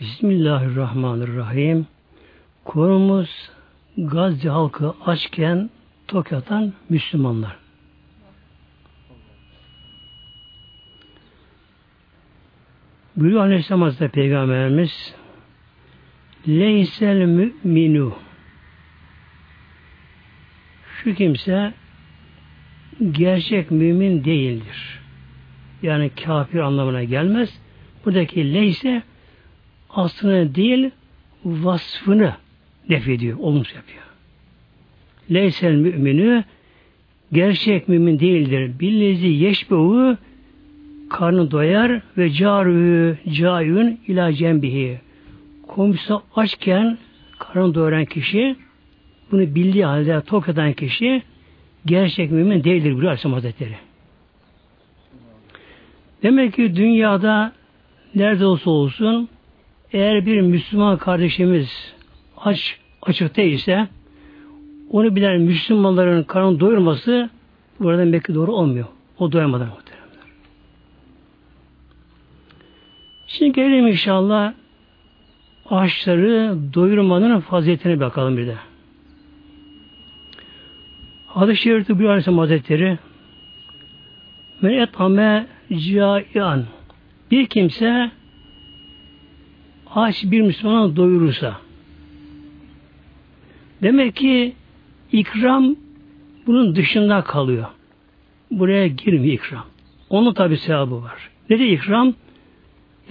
Bismillahirrahmanirrahim. Konumuz Gazze halkı açken tok Müslümanlar. Buyuruyor Aleyhisselam Hazretleri Peygamberimiz Leysel müminu Şu kimse gerçek mümin değildir. Yani kafir anlamına gelmez. Buradaki leyse aslında değil vasfını def ediyor, olumsuz yapıyor. Leysel müminü gerçek mümin değildir. Billezi yeşbehu karnı doyar ve carü cayun ila cembihi. Komşusu açken karnı doyuran kişi bunu bildiği halde tok eden kişi gerçek mümin değildir buyuruyor Aleyhisselam Hazretleri. Demek ki dünyada nerede olsa olsun eğer bir Müslüman kardeşimiz aç açıkta ise onu bilen Müslümanların karnını doyurması buradan belki doğru olmuyor. O doyamadan muhteremler. Şimdi gelelim inşallah ağaçları doyurmanın faziletine bakalım bir de. Hadis-i Şerif'te bir Aleyhisselam Hazretleri Men etame caian bir kimse aç bir Müslümanı doyurursa demek ki ikram bunun dışında kalıyor. Buraya girmiyor ikram. Onun tabi sevabı var. Ne de ikram?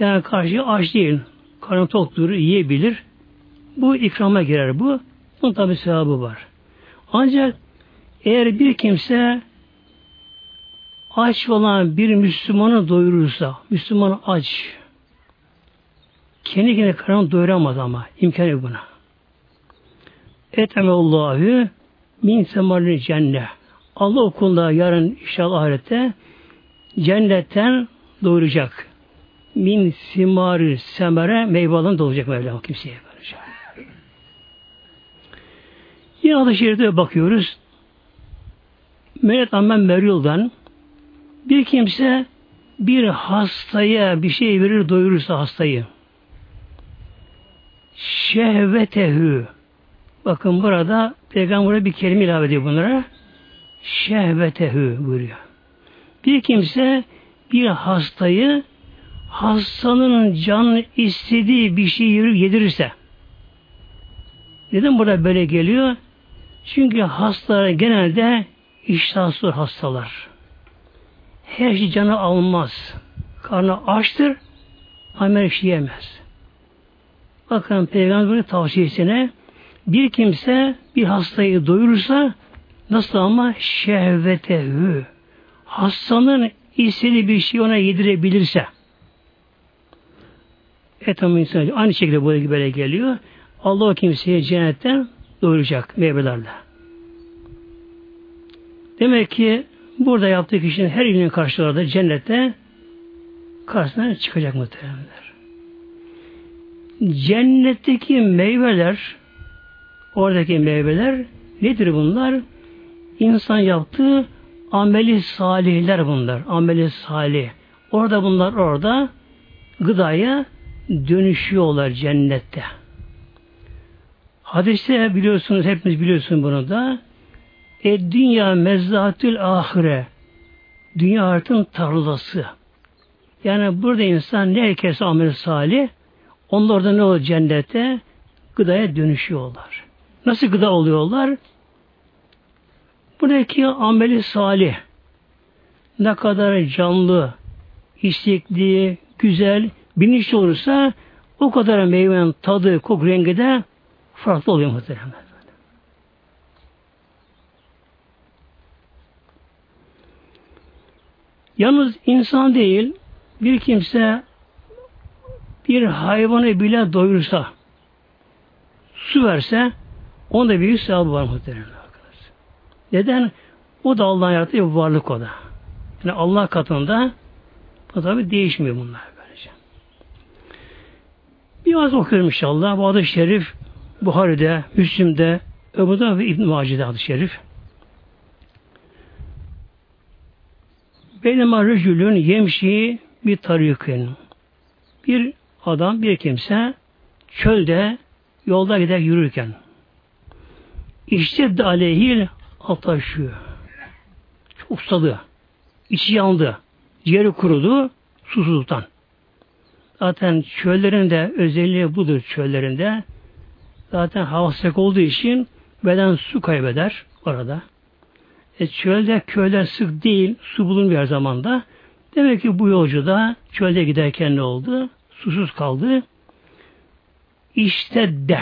Yani karşı aç değil. Karnı toktur, yiyebilir. Bu ikrama girer bu. Bunun tabi sevabı var. Ancak eğer bir kimse aç olan bir Müslümanı doyurursa, Müslüman aç, kendi kendine karnını doyuramaz ama imkanı yok buna. Etemeullahu min semarlı cennet. Allah okulda yarın inşallah ahirette cennetten doğuracak. Min simarı semere meyvelen doğacak Mevlam kimseye böylece. Yine adı şeride bakıyoruz. Meret Ammen Meryul'dan bir kimse bir hastaya bir şey verir doyurursa hastayı şehvetehü bakın burada peygamber bir kelime ilave ediyor bunlara şehvetehü buyuruyor. Bir kimse bir hastayı hastanın can istediği bir şey yedirirse neden burada böyle geliyor? Çünkü hastalar genelde iştahsız hastalar. Her şey canı almaz. Karnı açtır ama her şey yemez. Bakın Peygamber'in tavsiyesine bir kimse bir hastayı doyurursa nasıl ama şehvetehü hastanın istediği bir şey ona yedirebilirse etam insan aynı şekilde bu böyle geliyor. Allah o kimseye cennetten doyuracak meyvelerle. Demek ki burada yaptığı kişinin her ilinin karşılarda cennette karşısına çıkacak muhtemelenler. Cennetteki meyveler oradaki meyveler nedir bunlar? İnsan yaptığı ameli salihler bunlar. Ameli salih. Orada bunlar orada gıdaya dönüşüyorlar cennette. Hadiste biliyorsunuz, hepimiz biliyorsunuz bunu da. E dünya mezzahatül ahire. Dünya artın tarlası. Yani burada insan ne herkes amel salih, onlar orada ne olur cennete? Gıdaya dönüşüyorlar. Nasıl gıda oluyorlar? Buradaki ameli salih ne kadar canlı, istekli, güzel, bilinçli olursa o kadar meyvenin tadı, kok, rengi de farklı oluyor muhtemelen. Yalnız insan değil, bir kimse bir hayvanı bile doyursa, su verse, onda büyük sevabı var muhtemelen. Neden? O da Allah'ın yarattığı bir varlık o da. Yani Allah katında o tabi değişmiyor bunlar böylece. Biraz okuyorum inşallah. Bu adı şerif Buhari'de, Müslim'de, Öbu'da ve İbn-i Maci'de adı şerif. Beynema rejülün yemşi bir tarikin. Bir adam bir kimse çölde yolda gider yürürken işte aleyhil ataşıyor. Çok susadı. İçi yandı. Ciğeri kurudu susuzluktan. Zaten çöllerin de özelliği budur çöllerinde. Zaten hava sıcak olduğu için beden su kaybeder orada. E, çölde köyler sık değil, su bulunmuyor her zamanda. Demek ki bu yolcu da çölde giderken ne oldu? Susuz kaldı. İşte de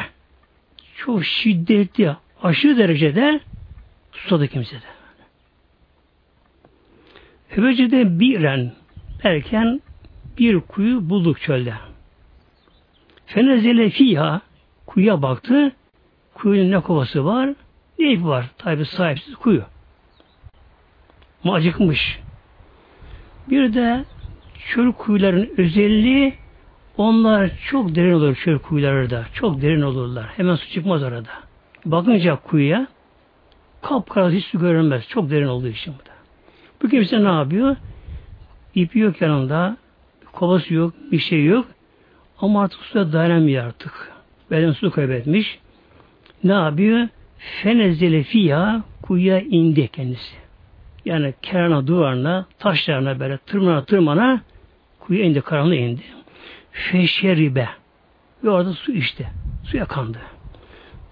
çok şiddetli, aşırı derecede susadı kimse de. Hebecede biren derken bir kuyu bulduk çölde. Fenezele fiha kuyuya baktı. Kuyunun ne kovası var? Ne var? Tabi sahipsiz kuyu. Acıkmış. Bir de çöl kuyuların özelliği onlar çok derin olur çöl kuyuları da. Çok derin olurlar. Hemen su çıkmaz orada. Bakınca kuyuya kapkara hiç su görünmez. Çok derin olduğu için bu da. Bu kimse ne yapıyor? İpi yok yanında. Kovası yok. Bir şey yok. Ama artık suya dayanamıyor artık. Beden su kaybetmiş. Ne yapıyor? Fenezele fiyya kuyuya indi kendisi. Yani kenarına, duvarına, taşlarına böyle tırmana tırmana kuyuya indi, karanlığa indi. Feşeribe. Ve orada su içti. Suya kandı.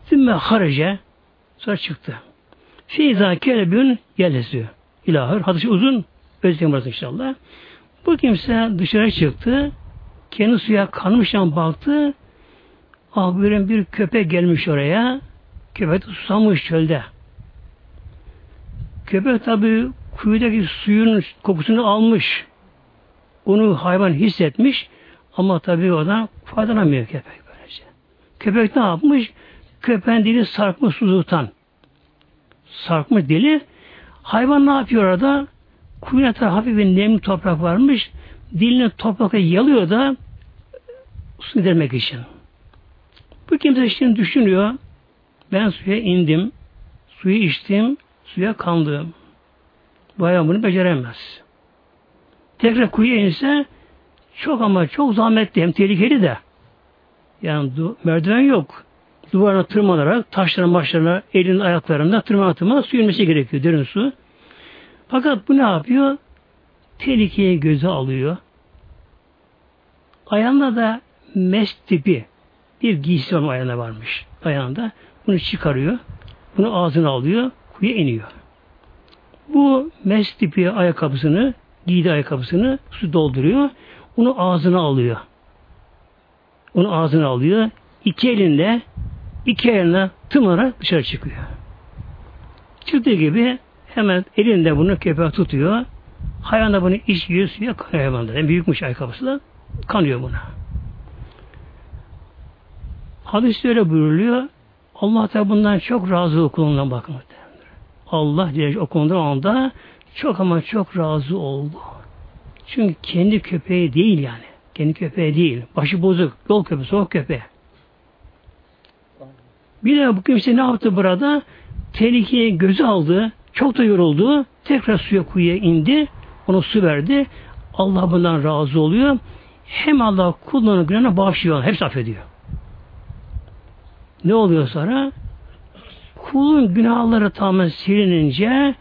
Sümme harace sonra çıktı. Feyza kelebün yelesiyor. İlahır. Hadisi uzun. Özlem burası inşallah. Bu kimse dışarı çıktı. Kendi suya kanmıştan baktı. Ah bir köpek gelmiş oraya. Köpek susamış çölde. Köpek tabi kuyudaki suyun kokusunu almış. Onu hayvan hissetmiş. Ama tabi oradan faydalanmıyor köpek böylece. Köpek ne yapmış? Köpeğin dili sarkmış susuzluktan. Sarkmış dili. Hayvan ne yapıyor orada? Kuyuna tarafı hafif bir nemli toprak varmış. Dilini toprakla yalıyor da su gidermek için. Bu kimse şimdi düşünüyor. Ben suya indim. Suyu içtim. Suya kandım. Bu hayvan bunu beceremez. Tekrar kuyuya inse çok ama çok zahmetli hem tehlikeli de. Yani merdiven yok. Duvarına tırmanarak taşların başlarına elinin ayaklarında tırmana tırmana su inmesi gerekiyor. Derin su. Fakat bu ne yapıyor? Tehlikeyi göze alıyor. Ayağında da mes tipi bir giysi var ayağında varmış. Ayağında. Bunu çıkarıyor. Bunu ağzına alıyor. Kuya iniyor. Bu mes tipi ayakkabısını giydi ayakkabısını su dolduruyor. Onu ağzına alıyor. Onu ağzına alıyor. İki elinde iki eline tımarak dışarı çıkıyor. Çıktığı gibi hemen elinde bunu köpeğe tutuyor. Hayvan da bunu iç yiyor suya kanıyor hayvanda. Yani büyükmüş ayakkabısı da kanıyor buna. Hadis öyle buyuruluyor. Allah da bundan çok razı o kulundan bakın. Allah diye o konuda anda çok ama çok razı oldu. Çünkü kendi köpeği değil yani. Kendi köpeği değil. Başı bozuk. Yol köpeği, soğuk köpeği. Bir de bu kimse ne yaptı burada? Tehlikeyi göze aldı. Çok da yoruldu. Tekrar suya kuyuya indi. Ona su verdi. Allah bundan razı oluyor. Hem Allah kullarının günahına bağışlıyor. Hepsi affediyor. Ne oluyor sonra? Kulun günahları tamamen silinince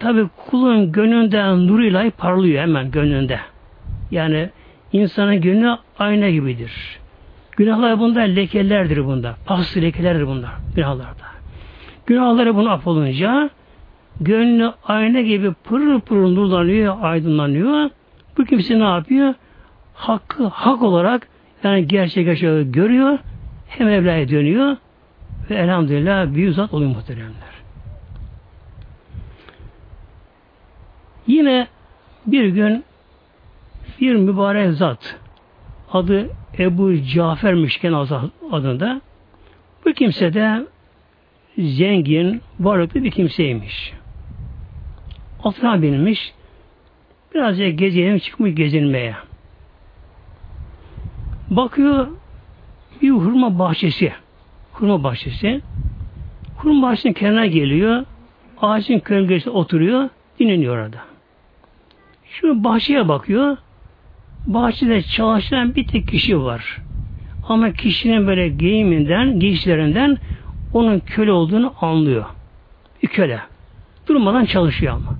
tabi kulun gönlünden nuruyla parlıyor hemen gönlünde. Yani insanın gönlü ayna gibidir. Günahlar bunda lekelerdir bunda. Paslı lekelerdir bunlar günahlarda. Günahları bunu affolunca gönlü ayna gibi pırıl pırıl nurlanıyor, aydınlanıyor. Bu kimse ne yapıyor? Hakkı hak olarak yani gerçek gerçek görüyor. Hem Mevla'ya dönüyor ve elhamdülillah büyük zat oluyor muhteremler. Yine bir gün bir mübarek zat adı Ebu Cafer'miş adında bu kimse de zengin, varlıklı bir kimseymiş. Atına binmiş. Birazcık gezelim çıkmış gezinmeye. Bakıyor bir hurma bahçesi. Hurma bahçesi. Hurma bahçesinin kenarına geliyor. Ağacın gölgesinde oturuyor. Dinleniyor orada. Şu bahçeye bakıyor. bahçede çalışan bir tek kişi var. Ama kişinin böyle giyiminden, giysilerinden onun köle olduğunu anlıyor. Bir köle. Durmadan çalışıyor ama.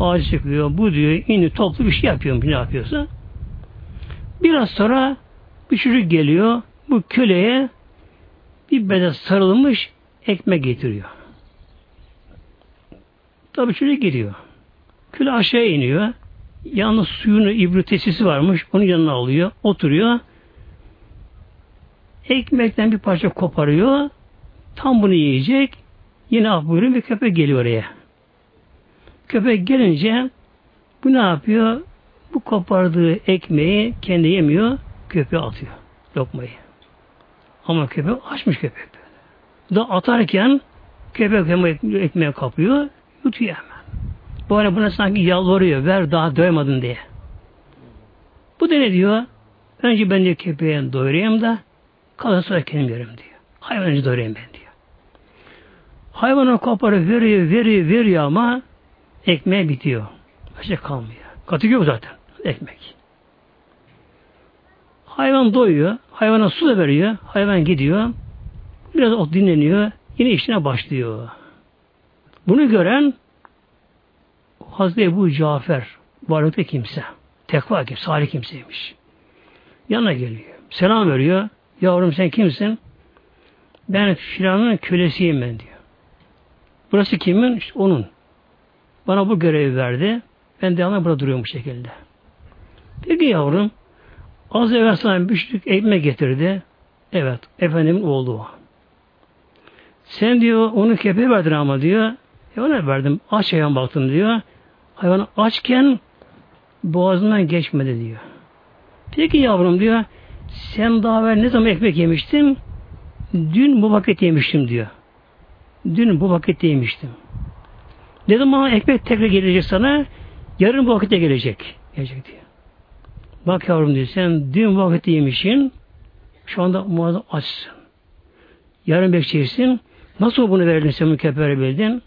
Ağaç çıkıyor, bu diyor, indi toplu bir şey yapıyor, ne yapıyorsa. Biraz sonra bir çocuk geliyor, bu köleye bir bede sarılmış ekmek getiriyor. Tabi çocuk gidiyor. Köle aşağı iniyor. Yalnız suyunu ibritesisi varmış. Onun yanına alıyor. Oturuyor. Ekmekten bir parça koparıyor. Tam bunu yiyecek. Yine af buyurun bir köpek geliyor oraya. Köpek gelince bu ne yapıyor? Bu kopardığı ekmeği kendi yemiyor. Köpeğe atıyor. Lokmayı. Ama köpek açmış köpek. Da atarken köpek hemen ekmeği kapıyor. Yutuyor hemen. Bu arada buna sanki yalvarıyor. Ver daha doymadın diye. Bu da ne diyor? Önce ben de köpeğe doyurayım da kalan sonra kendim yerim diyor. Hayvan önce doyurayım ben diyor. Hayvana koparı veriyor, veriyor, veriyor ama ekmeğe bitiyor. Başka kalmıyor. Katı yok zaten ekmek. Hayvan doyuyor. Hayvana su da veriyor. Hayvan gidiyor. Biraz ot dinleniyor. Yine işine başlıyor. Bunu gören Hazreti Ebu Cafer varlıklı kimse. Tekva kimse, salih kimseymiş. Yanına geliyor. Selam veriyor. Yavrum sen kimsin? Ben filanın kölesiyim ben diyor. Burası kimin? İşte onun. Bana bu görevi verdi. Ben devamlı burada duruyorum bu şekilde. Peki yavrum az evvel sana bir çocuk ekmek getirdi. Evet. Efendimin oğlu o. Sen diyor onu kepeğe verdin ama diyor. E ona verdim. Aç hayvan baktım diyor. Hayvan açken boğazından geçmedi diyor. Peki yavrum diyor. Sen daha evvel ne zaman ekmek yemiştin? Dün bu vakit yemiştim diyor. Dün bu vakit yemiştim. Dedim ama ekmek tekrar gelecek sana. Yarın bu vakitte gelecek. Gelecek diyor. Bak yavrum diyor sen dün vakit yemişsin. Şu anda muazzam açsın. Yarın bekleyeceksin. Nasıl bunu verdin sen mükeffere bildin?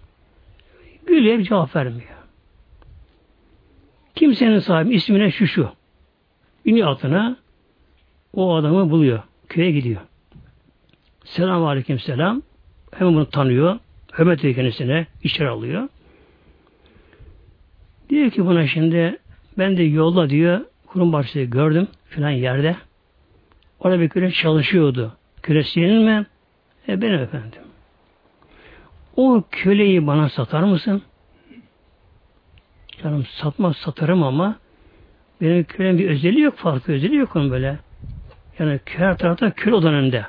Gülüyor cevap vermiyor. Kimsenin sahibi ismine şu şu. İniyor altına o adamı buluyor. Köye gidiyor. Selamun Aleyküm Selam. Hemen bunu tanıyor. Hürmet ediyor kendisine. içeri alıyor. Diyor ki buna şimdi ben de yolda diyor kurum başlığı gördüm filan yerde. Orada bir köle çalışıyordu. Köle senin mi? E benim efendim. O köleyi bana satar mısın? Canım satmaz satarım ama benim kölem bir özelliği yok, farklı özelliği yok onun böyle. Yani her tarafta köle odan önünde.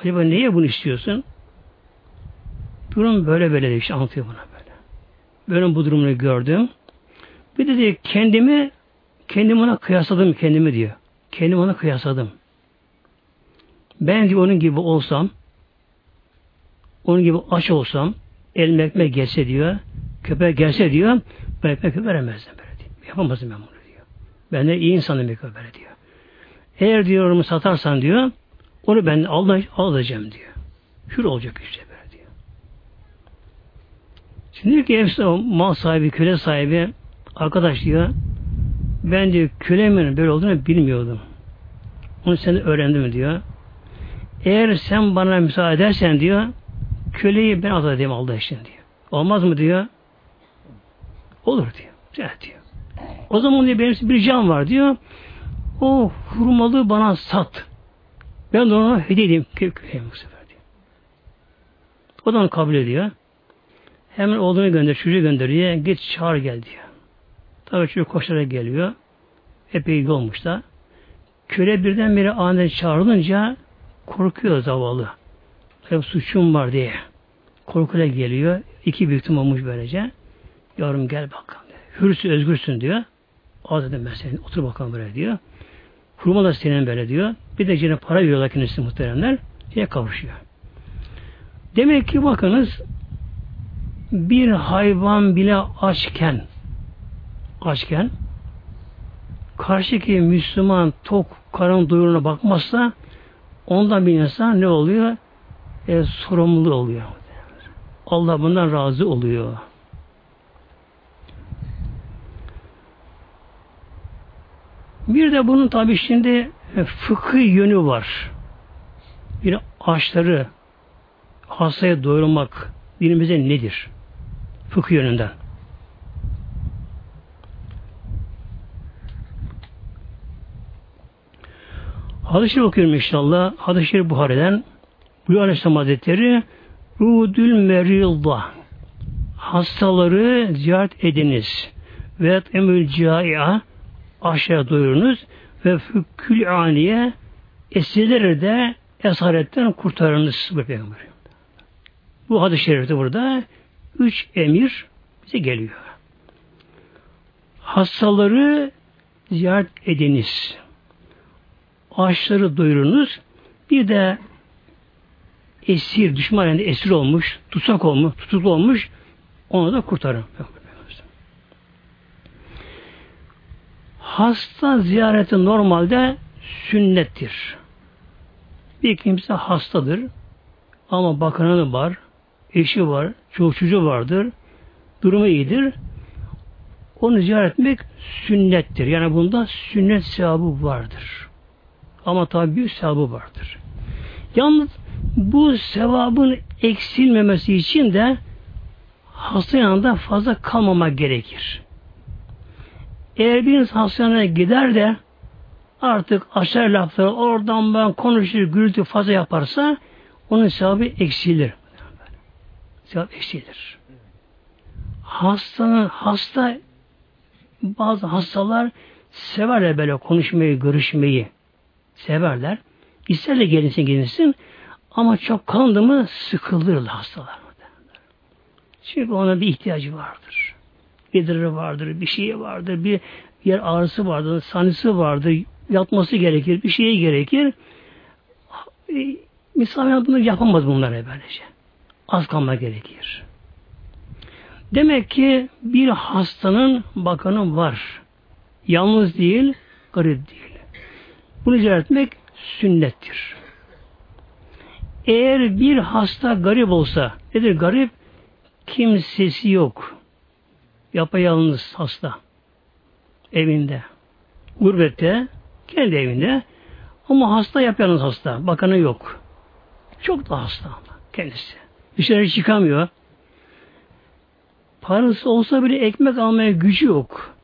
Acaba niye bunu istiyorsun? Durum böyle böyle işte anlatıyor buna böyle. Böyle bu durumunu gördüm. Bir de diyor, kendimi kendim ona kıyasladım kendimi diyor. Kendim ona kıyasladım. Ben diyor onun gibi olsam onun gibi aç olsam elime ekmek gelse diyor köpek gelse diyor ben ekmek veremezdim böyle diyor. Yapamazdım ben bunu diyor. Ben de iyi insanım bir böyle diyor. Eğer diyor onu satarsan diyor onu ben alacağım diyor. Hür olacak işte böyle diyor. Şimdi ki hepsi mal sahibi, köle sahibi arkadaş diyor ben diyor kölemin böyle olduğunu bilmiyordum. Onu sen öğrendim diyor. Eğer sen bana müsaade edersen diyor köleyi ben azat edeyim Allah için diyor. Olmaz mı diyor. Olur diyor. Evet diyor. O zaman diyor benim bir can var diyor. O hurmalığı bana sat. Ben de ona hediye edeyim. Bu sefer diyor. O da onu kabul ediyor. Hemen oğlunu gönder, çocuğu gönderiyor. Git çağır gel diyor. Tabii çocuk koşarak geliyor. Epey olmuş da. Köle birdenbire aniden çağrılınca korkuyor zavallı. Hep suçum var diye. Korkuyla geliyor. İki büyüktüm olmuş böylece. Yavrum gel bakalım. Diyor. Hürsün, özgürsün diyor. Az dedim ben senin. Otur bakalım böyle diyor. Hurma da senin böyle diyor. Bir de yine para veriyorlar kendisi muhteremler. Diye kavuşuyor. Demek ki bakınız bir hayvan bile açken açken karşıki Müslüman tok karın doyuruna bakmazsa ondan bir insan ne oluyor? E, sorumlu oluyor. Allah bundan razı oluyor. Bir de bunun tabi şimdi e, fıkıh yönü var. Bir ağaçları hastaya doyurmak dinimize nedir? Fıkıh yönünden. Hadis-i okuyorum inşallah. Hadis-i Buhari'den Buyur Aleyhisselam Hazretleri Rudül merilda hastaları ziyaret ediniz ve emül caia aşağı doyurunuz ve fükül aniye esirleri de esaretten kurtarınız. Bu hadis-i şerifte burada üç emir bize geliyor. Hastaları ziyaret ediniz. Ağaçları doyurunuz. Bir de esir, düşman yani esir olmuş, tutsak olmuş, tutuklu olmuş, onu da kurtarın. Hasta ziyareti normalde sünnettir. Bir kimse hastadır ama bakanı var, eşi var, çoğu çocuğu vardır, durumu iyidir. Onu ziyaret etmek sünnettir. Yani bunda sünnet sevabı vardır. Ama tabi bir sevabı vardır. Yalnız bu sevabın eksilmemesi için de hasta yanında fazla kalmamak gerekir. Eğer bir insan hastaneye gider de artık aşağı lafları oradan ben konuşur, gürültü fazla yaparsa onun sevabı eksilir. Sevap eksilir. Hastanın hasta bazı hastalar severler böyle konuşmayı, görüşmeyi severler. İsterler gelinsin gelinsin ama çok kalındı mı sıkılırlar hastalar. Çünkü ona bir ihtiyacı vardır. Bir vardır, bir şey vardır, bir yer ağrısı vardır, sanısı vardır, yatması gerekir, bir şeye gerekir. E, misafir bunu yapamaz bunlar böylece. Az kalma gerekir. Demek ki bir hastanın bakanı var. Yalnız değil, garip değil. Bunu icra etmek sünnettir. Eğer bir hasta garip olsa, nedir garip? Kimsesi yok. Yapayalnız hasta. Evinde. Gurbette, kendi evinde. Ama hasta yapayalnız hasta. Bakanı yok. Çok da hasta kendisi. Dışarı çıkamıyor. Parası olsa bile ekmek almaya gücü yok.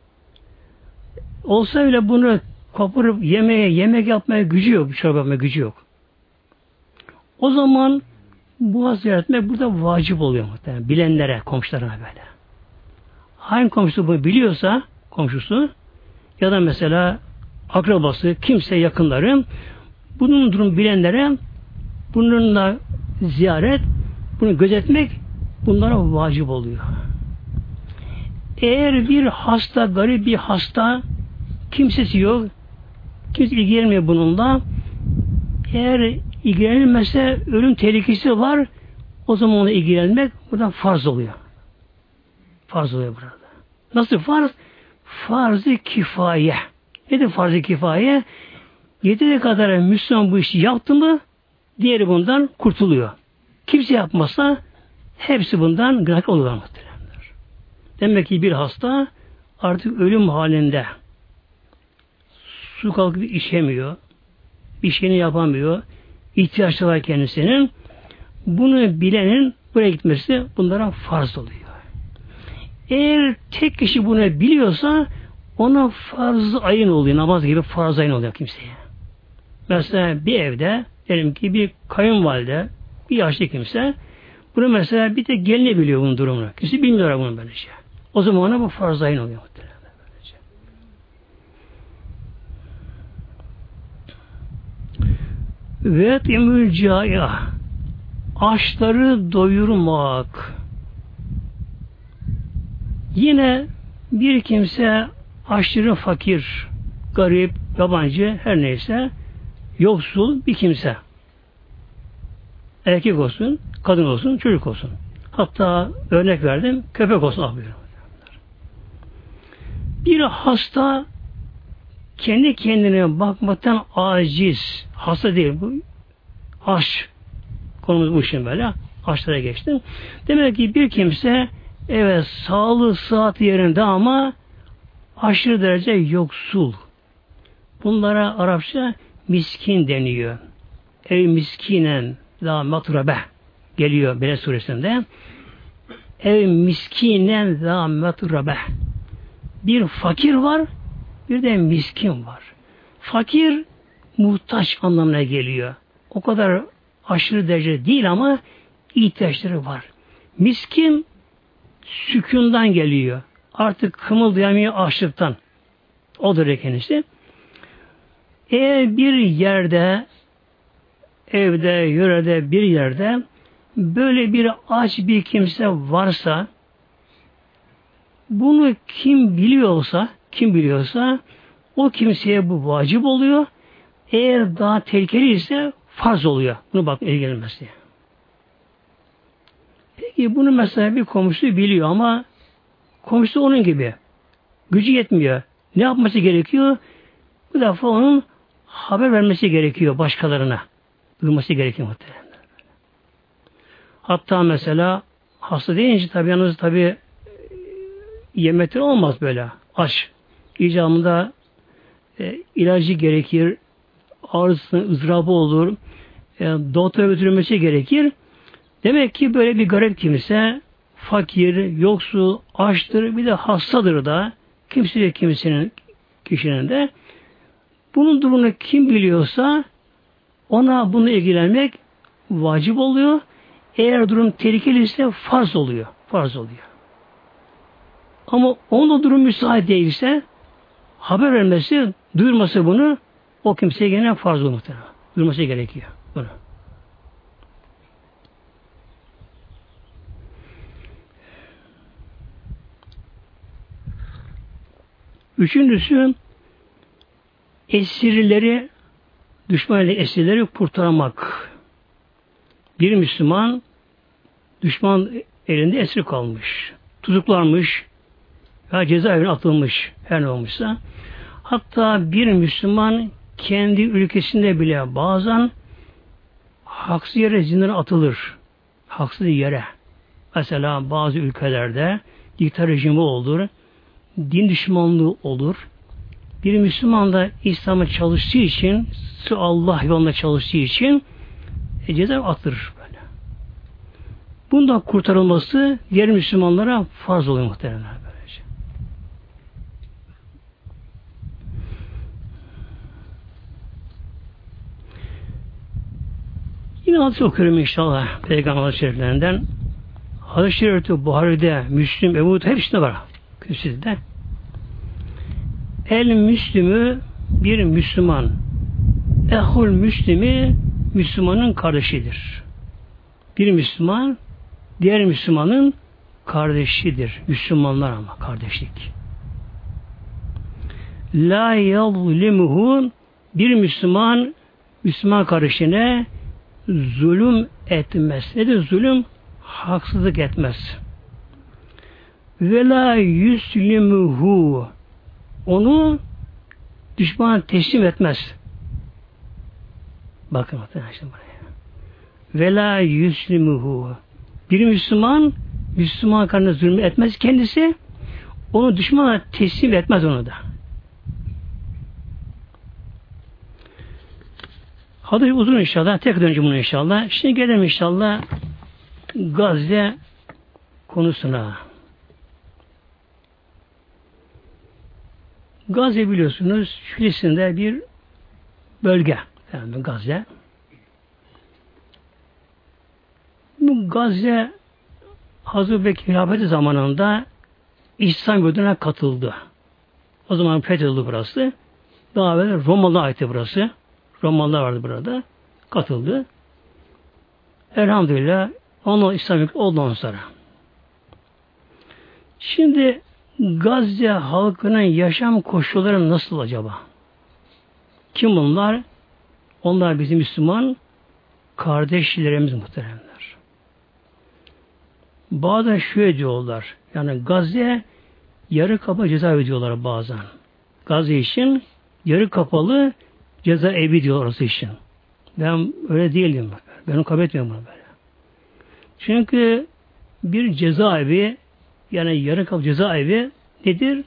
Olsa bile bunu koparıp yemeye, yemek yapmaya gücü yok. Çorba yapmaya gücü yok. O zaman boğaz ziyaret etmek burada vacip oluyor muhtemelen. Bilenlere, komşularına böyle. Hangi komşusu bu biliyorsa komşusu ya da mesela akrabası, kimse yakınları bunun durum bilenlere bununla ziyaret, bunu gözetmek bunlara vacip oluyor. Eğer bir hasta, garip bir hasta kimsesi yok, kimse ilgilenmiyor bununla eğer ilgilenilmezse ölüm tehlikesi var. O zaman ona ilgilenmek buradan farz oluyor. Farz oluyor burada. Nasıl farz? Farz-ı kifaye. Nedir farz-ı kifaye? Yeteri kadar Müslüman bu işi yaptı mı diğeri bundan kurtuluyor. Kimse yapmazsa hepsi bundan günah oluyor muhtemelenler. Demek ki bir hasta artık ölüm halinde su kalkıp içemiyor, bir şeyini yapamıyor, ihtiyaçları var kendisinin. Bunu bilenin buraya gitmesi bunlara farz oluyor. Eğer tek kişi bunu biliyorsa ona farz ayın oluyor. Namaz gibi farz ayın oluyor kimseye. Mesela bir evde diyelim ki bir kayınvalide bir yaşlı kimse bunu mesela bir de gelini biliyor bunun durumunu. Kimse bilmiyor bunu böylece. O zaman ona bu farz ayın oluyor. Ve timül caya açları doyurmak. Yine bir kimse aşırı fakir, garip, yabancı her neyse yoksul bir kimse. Erkek olsun, kadın olsun, çocuk olsun. Hatta örnek verdim, köpek olsun. Bir hasta kendi kendine bakmaktan aciz, hasta değil bu, aş konumuz bu işin böyle, aşlara geçtim. Demek ki bir kimse evet sağlığı sıhhat yerinde ama aşırı derece yoksul. Bunlara Arapça miskin deniyor. Ev miskinen la matrabe geliyor Beled suresinde. Ev miskinen la matrabe. Bir fakir var, bir de miskin var. Fakir muhtaç anlamına geliyor. O kadar aşırı derece değil ama ihtiyaçları var. Miskin sükundan geliyor. Artık kımıldayamıyor açlıktan. Odur kendisi. Eğer bir yerde evde, yörede bir yerde böyle bir aç bir kimse varsa bunu kim biliyorsa kim biliyorsa o kimseye bu vacip oluyor. Eğer daha tehlikeli ise farz oluyor. Bunu bak ilgilenmesi. Peki bunu mesela bir komşu biliyor ama komşu onun gibi. Gücü yetmiyor. Ne yapması gerekiyor? Bu defa onun haber vermesi gerekiyor başkalarına. Duyması gerekiyor muhtemelen. Hatta mesela hasta deyince tabi yalnız tabi yemekler olmaz böyle. Aç. İcamında e, ilacı gerekir, ağrısı, ızdırabı olur, e, doktora götürülmesi gerekir. Demek ki böyle bir garip kimse fakir, yoksul, açtır, bir de hastadır da kimse ve kimsenin kişinin de bunun durumunu kim biliyorsa ona bunu ilgilenmek vacip oluyor. Eğer durum tehlikeli ise farz oluyor. Farz oluyor. Ama onun durum müsait değilse haber vermesi, duyurması bunu o kimseye gene farz olur. Duyurması gerekiyor bunu. Üçüncüsü esirleri düşman esirleri kurtarmak. Bir Müslüman düşman elinde esir kalmış. Tutuklanmış veya cezaevine atılmış her ne olmuşsa. Hatta bir Müslüman kendi ülkesinde bile bazen haksız yere zindana atılır. Haksız yere. Mesela bazı ülkelerde diktat rejimi olur, din düşmanlığı olur. Bir Müslüman da İslam'a çalıştığı için, Allah yolunda çalıştığı için e, ceza atılır böyle. Bundan kurtarılması diğer Müslümanlara farz oluyor muhtemelen böylece. Yine hadis okuyorum inşallah Peygamber Şeriflerinden. Hadis-i Şerif'te Buhari'de, Müslüm, Ebu hepsinde var. Kürsüde. El Müslümü bir Müslüman. Ehul Müslimi Müslümanın kardeşidir. Bir Müslüman diğer Müslümanın kardeşidir. Müslümanlar ama kardeşlik. La yazlimuhu bir Müslüman Müslüman kardeşine zulüm etmez. Nedir zulüm? Haksızlık etmez. Ve la yuslimuhu onu düşman teslim etmez. Bakın arkadaşlar buraya. Vela yuslimuhu. Bir Müslüman Müslüman karnına zulmü etmez kendisi. Onu düşmana teslim etmez onu da. Hadis uzun inşallah. Tek önce bunu inşallah. Şimdi gelelim inşallah Gazze konusuna. Gazze biliyorsunuz Filistin'de bir bölge. Yani Gazze. Bu Gazze Hazreti Bekir hilafeti zamanında İslam yurduna katıldı. O zaman fethedildi burası. Daha evvel Romalı aitti burası. Romalılar vardı burada. Katıldı. Elhamdülillah onu İslam olduktan sonra. Şimdi Gazze halkının yaşam koşulları nasıl acaba? Kim bunlar? Onlar bizim Müslüman kardeşlerimiz muhteremler. Bazen şöyle diyorlar. Yani Gazze yarı kapalı ceza ediyorlar bazen. Gazze için yarı kapalı ceza evi diyor orası için. Ben öyle değilim. Ben onu kabul etmiyorum bunu böyle. Çünkü bir cezaevi yani yarı kapalı cezaevi nedir?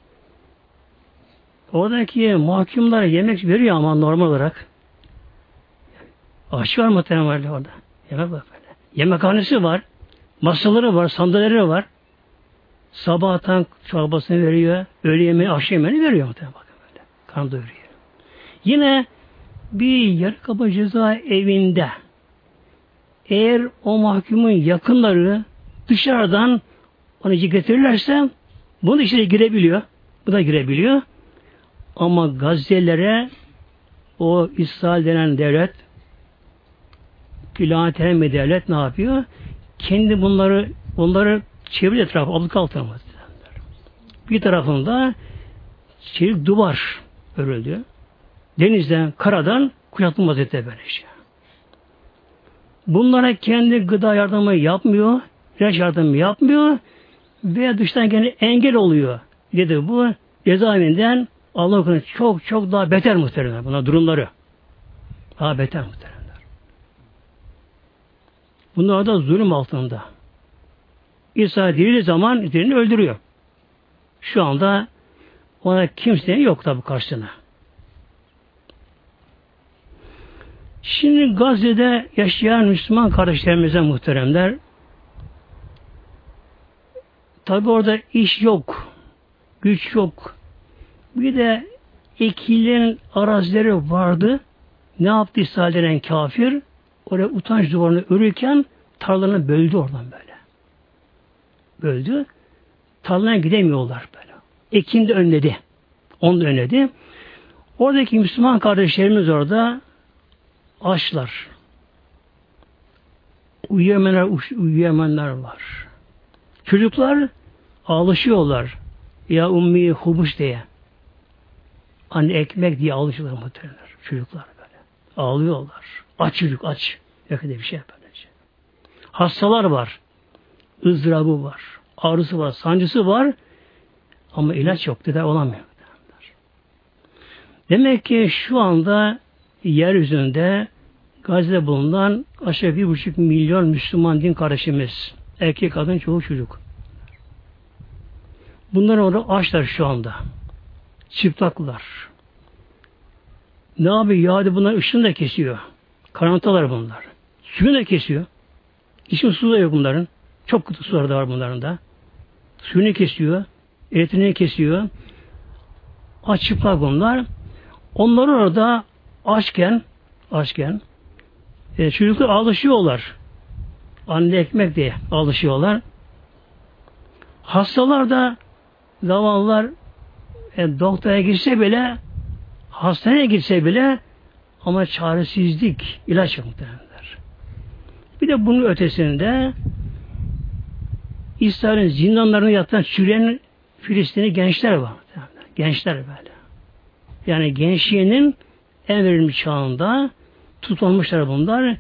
Oradaki mahkumlara yemek veriyor ama normal olarak. Aç var muhtemelen orada. Yemek var böyle. Yemekhanesi var. Masaları var, sandalyeleri var. Sabahtan çorbasını veriyor. Öğle yemeği, akşam yemeğini veriyor muhtemelen. Bakın böyle. Kan doyuruyor. Yine bir yarı kaba ceza evinde eğer o mahkumun yakınları dışarıdan onu getirirlerse bunu içeri girebiliyor. Bu da girebiliyor. Ama Gazze'lere o İsrail denen devlet lanetlenen bir devlet ne yapıyor? Kendi bunları onları çevir etrafı alık altına Bir tarafında çelik duvar örüldü. Denizden, karadan kuşatma vaziyette böyle şey. Bunlara kendi gıda yardımı yapmıyor, ilaç yardımı yapmıyor veya dıştan gene engel oluyor. Dedi bu cezaevinden Allah korusun çok çok daha beter muhtemelen buna durumları. Daha beter muhtemelen. Bunlar da zulüm altında. İsa dirildiği zaman dirini öldürüyor. Şu anda ona kimse yok tabi karşısına. Şimdi Gazze'de yaşayan Müslüman kardeşlerimize muhteremler tabi orada iş yok, güç yok. Bir de ekilerin arazileri vardı. Ne yaptı İsa denen kafir? Oraya utanç duvarını örürken tarlalarını böldü oradan böyle. Böldü. Tarlalarına gidemiyorlar böyle. Ekin de önledi. Onu da önledi. Oradaki Müslüman kardeşlerimiz orada açlar. Uyuyamayanlar, uyuyamayanlar var. Çocuklar alışıyorlar. Ya ummi hubuş diye. Anne ekmek diye alışıyorlar muhtemelen. Çocuklar böyle. Ağlıyorlar. Aç çocuk aç. Yok bir şey böylece. Hastalar var. ızdırabı var. Ağrısı var. Sancısı var. Ama ilaç yok. Tedavi olamıyor. Demek ki şu anda yeryüzünde Gazze'de bulunan aşağı bir buçuk milyon Müslüman din kardeşimiz. Erkek, kadın, çocuk, çocuk. Bunlar orada açlar şu anda. Çıplaklar. Ne yapıyor? Yahudi bunlar ışını da kesiyor. Karantalar bunlar. Suyunu da kesiyor. İçin su da yok bunların. Çok kötü suları da var bunların da. Suyunu kesiyor. Etini kesiyor. Aç çıplak bunlar. Onlar orada açken açken e, çocuklar alışıyorlar. Anne ekmek diye alışıyorlar. Hastalar da zamanlar e, doktora girse bile hastaneye girse bile ama çaresizlik, ilaç yok muhtemelenler. Bir de bunun ötesinde İsrail'in zindanlarını yatan çürüyen Filistinli gençler var. Gençler böyle. Yani gençliğinin en verimli çağında tutulmuşlar bunlar.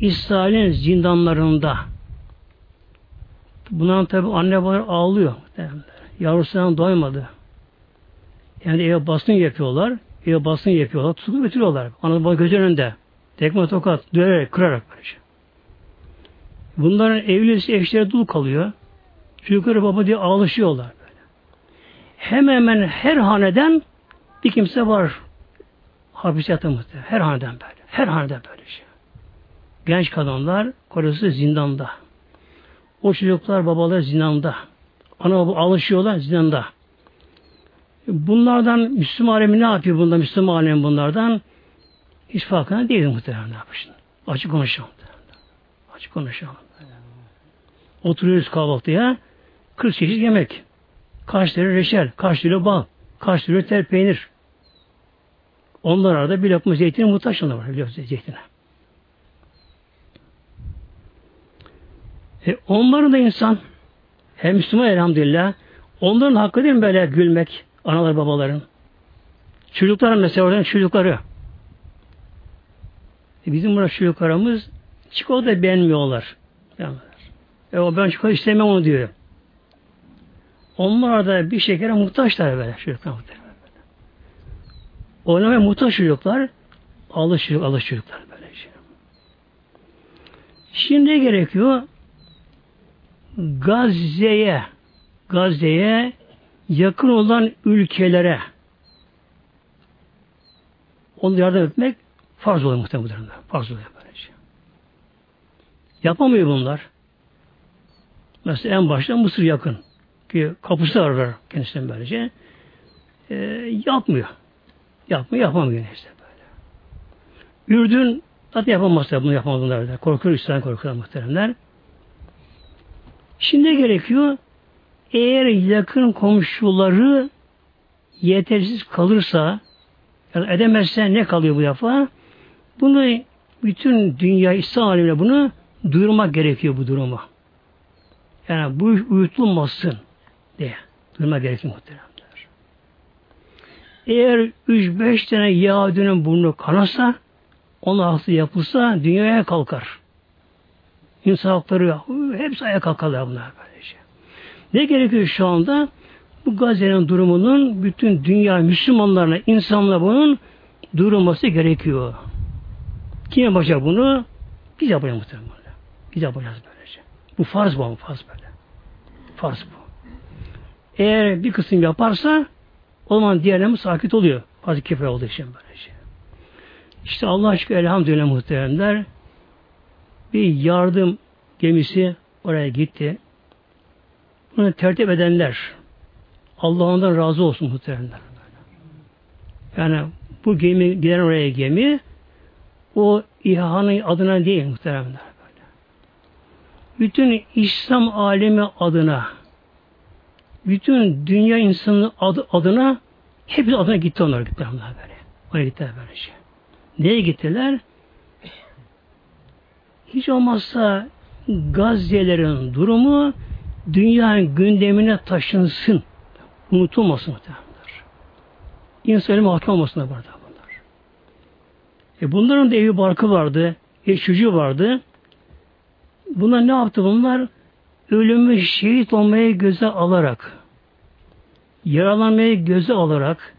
İsrail'in zindanlarında. Bundan tabi anne babalar ağlıyor. Yavrusundan doymadı. Yani eve basın yapıyorlar. Eve basın yapıyorlar. Tutup götürüyorlar. Ana baba göz önünde. Tekme tokat, döverek, kırarak böylece. Bunların evlisi eşleri dul kalıyor. Çocukları baba diye ağlaşıyorlar böyle. Hemen hemen her haneden bir kimse var hapishata muhtemelen. Her haneden böyle. Her haneden böyle şey. Genç kadınlar kocası zindanda. O çocuklar babaları zindanda. Ana baba alışıyorlar zindanda. Bunlardan Müslüman alemi ne yapıyor bunda Müslüman alemi bunlardan? Hiç farkında değil muhtemelen ne yapışın. Açık konuşalım. Açık konuşalım. Oturuyoruz kahvaltıya. 40 çeşit yemek. Kaç lira reçel, kaç lira bal, kaç lira ter peynir. Onlar arada bir lokma zeytin muhtaç onlar var. Lokma zeytine. E, onların da insan hem Müslüman elhamdülillah onların hakkı değil mi böyle gülmek analar babaların? Çocuklar mesela oradan çocukları. E, bizim burada çocuklarımız çikolata beğenmiyorlar. E, o ben çikolata istemem onu diyor. Onlar da bir şekere muhtaçlar böyle çocuklar muhtemelen. Oynamaya muhtaç çocuklar alış çocuk, alış çocuklar böylece. Şimdi ne gerekiyor? Gazze'ye Gazze'ye yakın olan ülkelere onu yardım etmek farz oluyor muhtemelen. Farz oluyor böylece. Yapamıyor bunlar. Mesela en başta Mısır yakın. Ki kapısı arar kendisinden böylece. E, yapmıyor. Yapmıyor, yapamıyor işte böyle. Ürdün zaten yapamazlar bunu yapamadılar. Korkuyor, İslam korkuyor muhteremler. Şimdi gerekiyor eğer yakın komşuları yetersiz kalırsa yani edemezse ne kalıyor bu defa? Bunu bütün dünya İslam alemine bunu duyurmak gerekiyor bu durumu. Yani bu uyutulmasın diye duyurmak gerekiyor muhteremler. Eğer 3-5 tane Yahudinin burnu kanasa onun aklı yapılsa dünyaya kalkar. İnsan hakları hepsi ayağa kalkarlar bunlar böylece. Ne gerekiyor şu anda? Bu Gazze'nin durumunun bütün dünya Müslümanlarına, insanlara bunun durulması gerekiyor. Kim yapacak bunu? Biz yapacağız muhtemelen. Biz yapacağız böylece. Bu farz bu, farz böyle. Farz bu. Eğer bir kısım yaparsa o zaman diğerlerimiz sakit oluyor. Farz-ı olduğu için böylece. İşte Allah aşkına elhamdülillah muhteremler bir yardım gemisi oraya gitti. Bunu tertip edenler Allah ondan razı olsun muhteremler. Yani bu gemi giden oraya gemi o İHA'nın adına değil muhteremler. Bütün İslam alemi adına bütün dünya insanı adı, adına hepsi adına gitti onlar gitti onlar böyle. Oraya gittiler böyle şey. Neye gittiler? Hiç olmazsa Gazze'lerin durumu dünyanın gündemine taşınsın. Unutulmasın muhtemelenler. İnsan ölüme hakim olmasın burada bunlar. E bunların da evi barkı vardı. Eş çocuğu vardı. Bunlar ne yaptı bunlar? Ölümü şehit olmaya göze alarak yaralanmayı göze alarak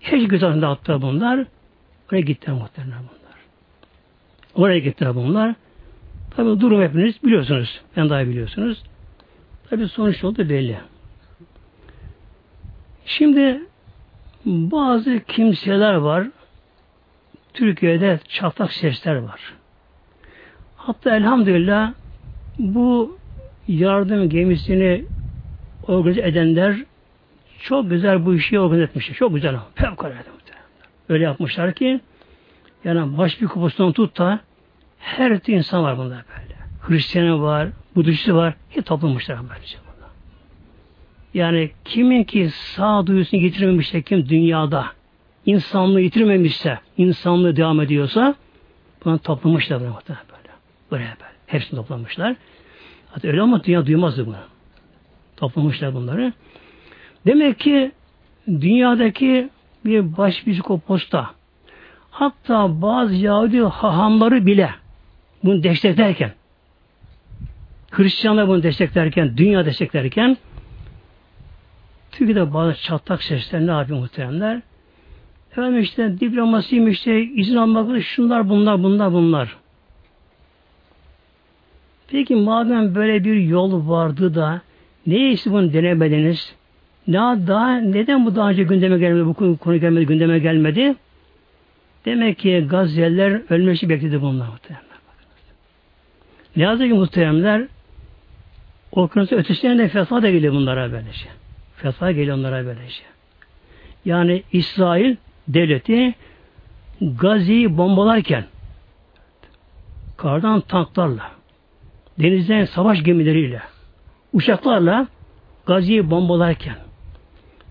hiç göz önünde attı bunlar. Oraya gittiler muhtemelen bunlar. Oraya gittiler bunlar. Tabi durum hepiniz biliyorsunuz. Ben daha biliyorsunuz. Tabi sonuç oldu belli. Şimdi bazı kimseler var. Türkiye'de çatlak sesler var. Hatta elhamdülillah bu yardım gemisini organize edenler çok güzel bu işi organize etmişler. Çok güzel. Fevkalade Öyle yapmışlar ki yani baş bir kupusundan tut da her türlü insan var bunda böyle. Hristiyanı var, Budist'i var. Hep toplamışlar böylece bunu. Yani kimin ki sağ duyusunu getirmemişse kim dünyada insanlığı yitirmemişse, insanlığı devam ediyorsa bunu toplamışlar bunu böyle. Buraya böyle. Hepsini toplamışlar. Hatta öyle ama dünya duymazdı bunu. Toplamışlar bunları. Demek ki dünyadaki bir başpiskoposta hatta bazı Yahudi hahamları bile bunu desteklerken Hristiyanlar bunu desteklerken, dünya desteklerken Türkiye'de bazı çatlak sesler ne yapıyor muhteremler? Efendim işte diplomasiyim işte izin almak şunlar bunlar bunlar bunlar. Peki madem böyle bir yol vardı da neye işte bunu denemediniz? Ne daha neden bu daha önce gündeme gelmedi, bu konu gelmedi, gündeme gelmedi? Demek ki Gazze'liler ölmesi bekledi bunlar muhtemelen. Ne yazık ki muhteremler okyanusun ötesinden de fetva da geliyor bunlara böylece. Fetva geliyor onlara böylece. Yani İsrail devleti Gazze'yi bombalarken kardan tanklarla denizden savaş gemileriyle uçaklarla Gazze'yi bombalarken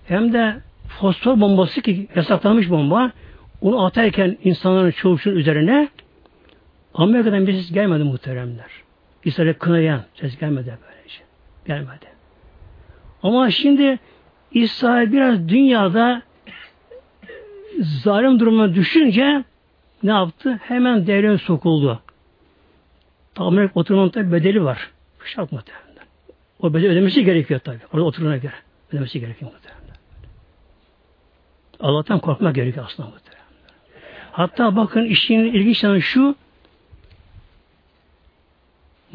hem de fosfor bombası ki yasaklanmış bomba onu atarken insanların çoğuşun üzerine Amerika'dan bir ses gelmedi muhteremler. İsrail'e kınayan ses gelmedi böylece. Gelmedi. Ama şimdi İsrail biraz dünyada zalim durumuna düşünce ne yaptı? Hemen devreye sokuldu. Amerika oturmanın tabi bedeli var. Şart muhtemelen. O bedeli ödemesi gerekiyor tabi. Orada oturuna göre. Ödemesi gerekiyor muhtemelen. Allah'tan korkmak gerekiyor aslında muhtemelen. Hatta bakın işin ilginç yanı şu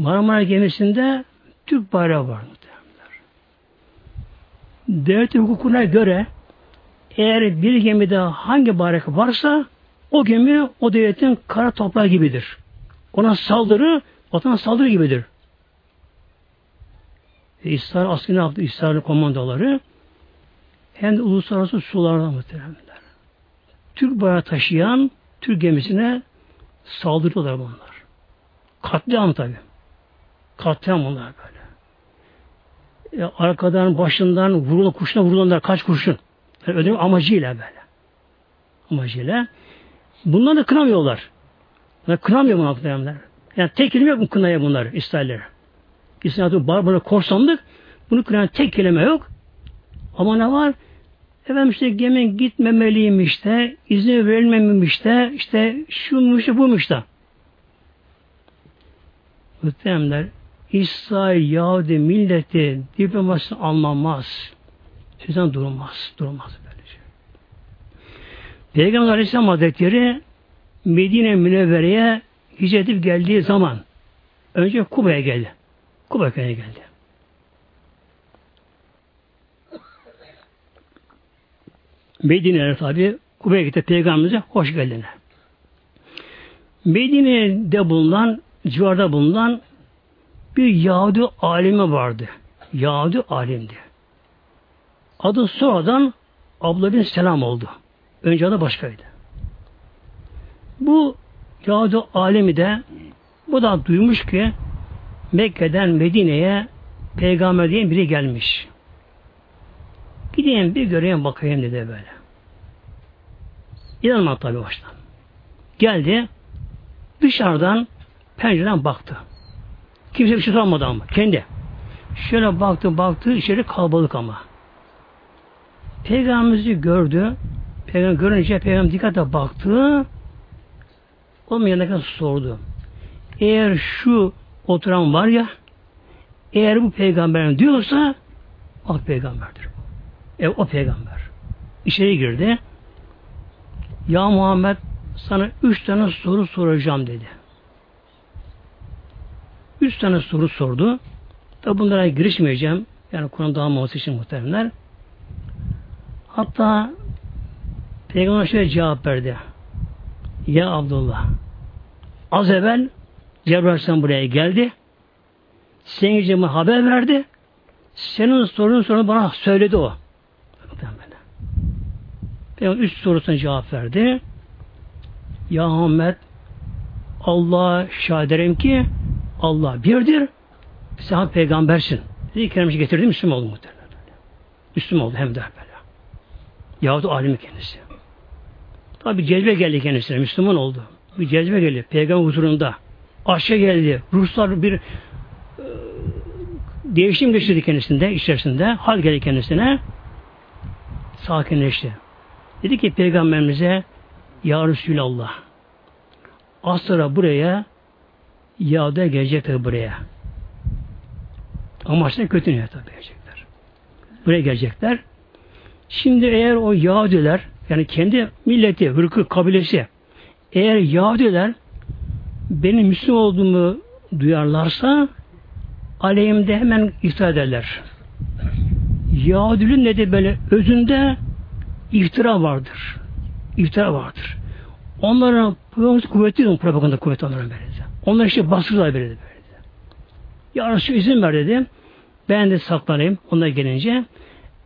Marmara gemisinde Türk bayrağı var muhtemelenler. Devlet hukukuna göre eğer bir gemide hangi bayrak varsa O gemi o devletin kara toprağı gibidir. Ona saldırı, vatana saldırı gibidir. E, İsrail askeri yaptı? İsrail komandoları hem de uluslararası sularda muhteremler. Türk bayrağı taşıyan Türk gemisine saldırıyorlar bunlar. Katliam tabi. Katliam bunlar böyle. E, arkadan, başından vurulan, kurşuna vurulanlar kaç kurşun. Yani ödeme amacıyla böyle. Amacıyla. Bunlar da kınamıyorlar. Yani kınamıyor bunlar muhtemelenler. Yani tek kelime yok mu kınaya bunlar İsrailler. İsrail'de barbara korsanlık bunu kınayan tek kelime yok. Ama ne var? Efendim işte gemi gitmemeliymiş de, izni verilmemiş de, işte şuymuş da buymuş da. Muhteremler, İsrail, Yahudi milleti diplomasını anlamaz. Sizden durmaz. Durmaz böylece. Peygamber Aleyhisselam Hazretleri Medine Münevvere'ye hicret geldiği zaman önce Kuba'ya geldi. Kuba köyüne geldi. Medine'ye tabi Kuba'ya gitti Peygamberimize hoş geldin. Medine'de bulunan, civarda bulunan bir Yahudi alimi vardı. Yahudi alimdi. Adı sonradan Abla bin Selam oldu. Önce adı başkaydı. Bu Yahudi alemi de bu da duymuş ki Mekke'den Medine'ye peygamber diye biri gelmiş. Gideyim bir göreyim bakayım dedi böyle. İnanmadı tabi baştan. Geldi dışarıdan pencereden baktı. Kimse bir şey sormadı ama kendi. Şöyle baktı baktı içeri kalabalık ama. Peygamberimizi gördü. Peygamber görünce peygamber dikkatle baktı. Onun yanına sordu. Eğer şu oturan var ya eğer bu peygamber diyorsa o peygamberdir. E, o peygamber. İçeri girdi. Ya Muhammed sana üç tane soru soracağım dedi. Üç tane soru sordu. Tabi bunlara girişmeyeceğim. Yani konu dağılmaması için muhteremler. Hatta Peygamber şöyle cevap verdi. Ya Abdullah az evvel Cebrail Aleyhisselam buraya geldi. Senin gideceğime haber verdi. Senin sorunun sonra bana söyledi o. Peygamber üç sorusuna cevap verdi. Ya Muhammed Allah şahiderim ki Allah birdir. Sen peygambersin. Dedi kelimesi getirdi Müslüman oldu muhtemelen. Müslüman oldu hem de böyle. Yahudi alimi kendisi. Tabi cezbe geldi kendisine. Müslüman oldu. Bir cezbe geldi. Peygamber huzurunda. Aşağı geldi. Ruslar bir e, değişim geçirdi kendisinde, içerisinde. Hal geldi kendisine. Sakinleşti. Dedi ki Peygamberimize Ya Resulallah az sonra buraya Yağda gelecekler buraya. Amaçları kötü niyet tabi gelecekler. Buraya gelecekler. Şimdi eğer o Yahudiler yani kendi milleti, hırkı, kabilesi eğer Yahudiler benim Müslüman olduğumu duyarlarsa aleyhimde hemen iftira ederler. Yahudilin ne de böyle özünde iftira vardır. İftira vardır. Propaganda kuvvetli propaganda kuvveti onların böyle. Onlar işte bastırdılar böyle. böyle. Ya Resul izin ver dedi. Ben de saklanayım onlar gelince.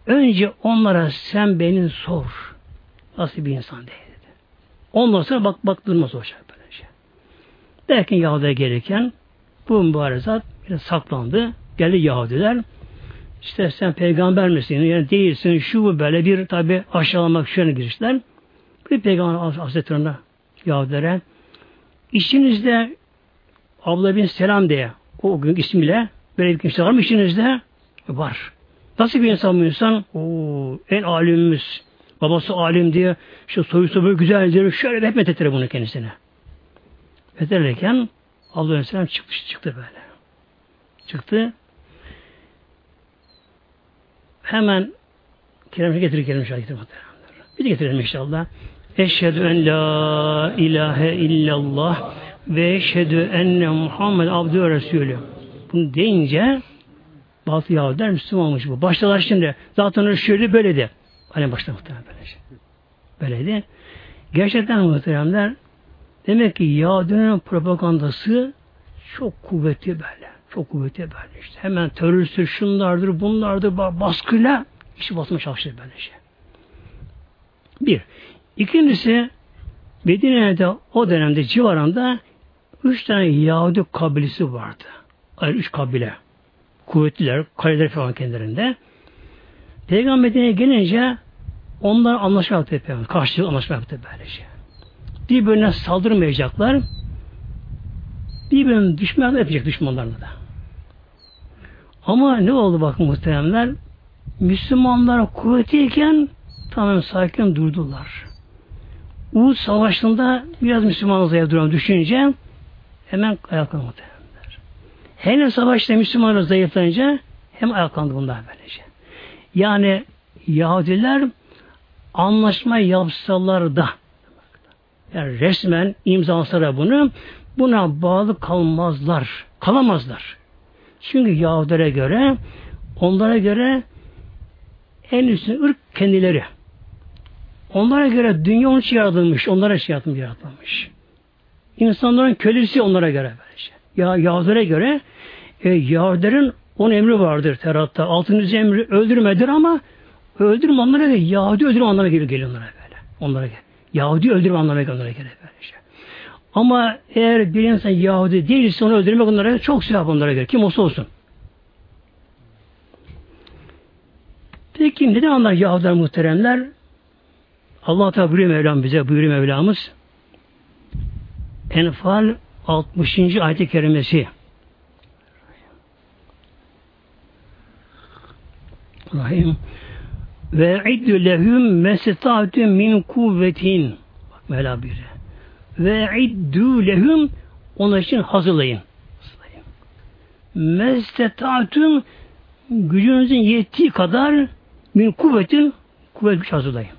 Önce onlara sen beni sor. Nasıl bir insan değil dedi. Ondan sonra bak bak durmaz olacak böyle şey. Derken Yahudi'ye gelirken bu mübarezat biraz saklandı. Geldi Yahudiler. İşte sen peygamber misin? Yani değilsin. Şu bu böyle bir tabi aşağılamak şöyle girişler. Bir peygamber Hazretlerine Yahudilere İçinizde abla bin selam diye o gün ismiyle böyle bir kimse var mı içinizde? Var. Nasıl bir insan bu insan? Oo, en alimimiz. Babası alim diye şu soyu böyle güzel diyor. Şöyle hep methettirir bunu kendisine. Methettirirken Allah Aleyhisselam çıktı, çıktı böyle. Çıktı. Hemen kelimesi getirir kelimesi getirir Bir de getirelim inşallah. Eşhedü en la ilahe illallah ve eşhedü enne Muhammed abdü ve resulü. Bunu deyince Batı Yahudiler Müslüman olmuş bu. Baştalar şimdi zaten şöyle böyle de. Hani başta muhtemelen böyle şey. Böyleydi. Gerçekten muhteremler demek ki Yahudi'nin propagandası çok kuvvetli böyle. Çok kuvvetli böyle işte. Hemen teröristler şunlardır, bunlardır, baskıyla işi basma çalışıyor böyle şey. Bir. İkincisi Medine'de o dönemde civarında üç tane Yahudi kabilesi vardı. Ayrı üç kabile. Kuvvetliler, kaleler falan kendilerinde. Peygamber Medine'ye gelince onlar anlaşma yaptı Peygamber. Karşılıklı anlaşma yaptı böylece. Birbirine saldırmayacaklar. Birbirine düşman yapacak düşmanlarına da. Ama ne oldu bakın muhteremler? Müslümanlar kuvvetiyken tamamen sakin durdular. Uğuz Savaşı'nda biraz Müslüman zayıf duran düşünce hemen ayaklandı muhtemelenler. Henüz savaşta Müslümanlar zayıflayınca hem ayaklandı bunlar böylece. Yani Yahudiler anlaşma yapsalar da yani resmen imzalasalar bunu buna bağlı kalmazlar. Kalamazlar. Çünkü Yahudilere göre onlara göre en üstün ırk kendileri. Onlara göre dünya onun için yaratılmış. Onlara şey yaratılmış. İnsanların kölesi onlara göre böylece. Ya Yahudilere göre e, Yahudilerin on emri vardır Terat'ta. Altıncı emri öldürmedir ama öldürme onlara göre Yahudi öldürme anlamına geliyor, geliyor onlara böyle. Onlara göre. Yahudi öldürme anlamına geliyor onlara göre böylece. Ama eğer bir insan Yahudi değilse onu öldürmek onlara çok sevap onlara göre. Kim olsa olsun. Peki neden onlar Yahudiler muhteremler? Allah Teala buyuruyor Mevlam bize, buyuruyor Mevlamız. Enfal 60. ayet-i kerimesi. Rahim. Ve iddü lehum mesetâtü min kuvvetin. Bak Mevla buyuruyor. Ve iddü lehum onlar için hazırlayın. Mestetâtüm gücünüzün yettiği kadar min kuvvetin kuvvet güç hazırlayın.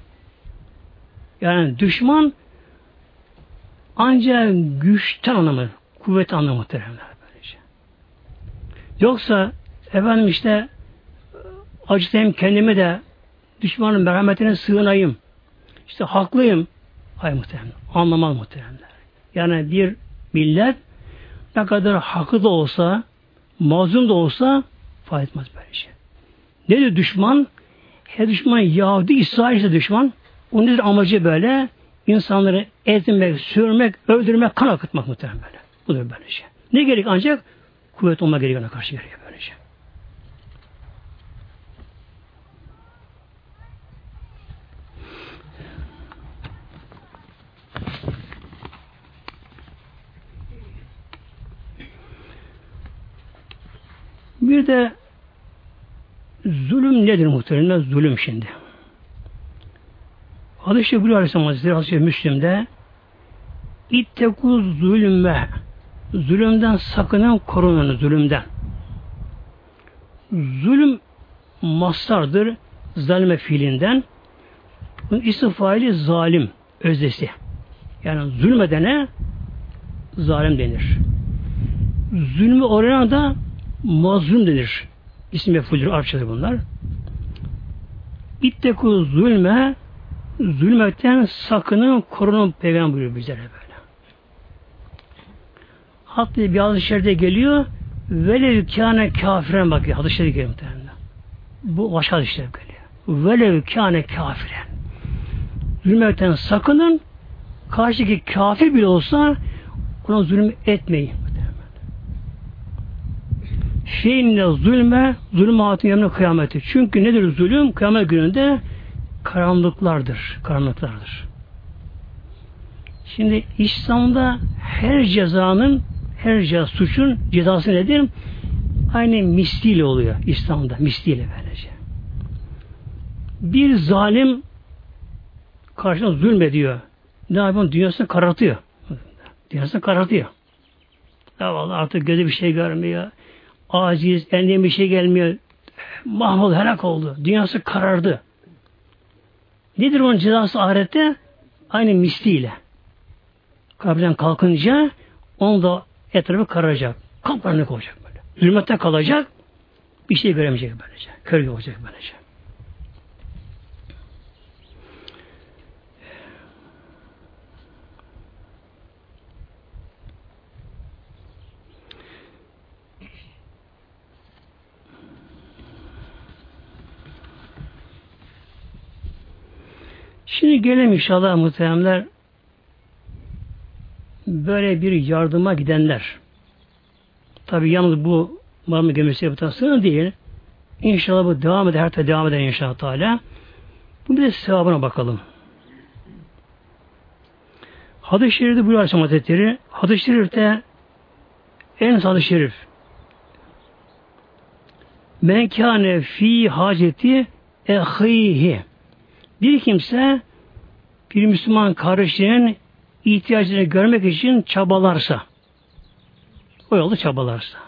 Yani düşman ancak güçten anlamı, kuvvet anlamı muhteremler. Böylece. Yoksa efendim işte acıtayım kendimi de düşmanın merhametine sığınayım. İşte haklıyım. Hayır muhterem. Anlamaz muhteremler. Yani bir millet ne kadar hakkı da olsa, mazlum da olsa fayda etmez böyle şey. Nedir düşman? Her düşman Yahudi, İsrail düşman. Onun nedir amacı böyle? İnsanları ezmek, sürmek, öldürmek, kan akıtmak muhtemelen böyle. Budur böyle şey. Ne gerek ancak? Kuvvet olma gerekiyor ona karşı gerekiyor böyle şey. Bir de zulüm nedir muhtemelen? Zulüm şimdi. Hadis-i Bülü Aleyhisselam Hazretleri Hazreti Müslim'de İttekû zulme zulümden sakının korunun zulümden. Zulüm mastardır zalime fiilinden. Bunun isim faili zalim özdesi. Yani zulmedene zalim denir. Zulmü orana da mazlum denir. İsim mefulür Arapçadır bunlar. İtteku zulme zulmetten sakının korunun peygamber buyuruyor bizlere böyle. Hatta bir şeride geliyor velev kâne kafiren bakıyor. Hadis-i geliyor muhtemelen. Bu başka şeride geliyor. Velev kâne kafiren. Zulmetten sakının karşıdaki kafir bile olsa ona zulüm etmeyin. Şeyinle zulme, zulüm altın yanına kıyameti. Çünkü nedir zulüm? Kıyamet gününde karanlıklardır. Karanlıklardır. Şimdi İslam'da her cezanın, her ceza, suçun cezası nedir? Aynı misliyle oluyor İslam'da. Misliyle böylece. Bir zalim karşına zulmediyor. Ne yapıyor? Dünyasını karartıyor. Dünyasını karartıyor. Ya vallahi artık gözü bir şey görmüyor. Aciz, eline bir şey gelmiyor. Mahvol, helak oldu. Dünyası karardı. Nedir onun cezası ahirette? Aynı misliyle. Kabirden kalkınca onu da etrafı kararacak. Kalplarına olacak böyle. Zulmette kalacak. Bir şey göremeyecek böylece. Kör olacak böylece. Şimdi gelelim inşallah muhteremler böyle bir yardıma gidenler. Tabi yalnız bu Marmara gemisi yapıtasını değil. İnşallah bu devam eder, her devam eder inşallah Teala. Bu bir de sevabına bakalım. Hadis-i Şerif'te buyuruyor Aleyhisselam Hazretleri. Hadis-i Şerif'te en hadis-i şerif. Men kâne fi haceti ehihi. Bir kimse bir Müslüman kardeşinin ihtiyacını görmek için çabalarsa o yolda çabalarsa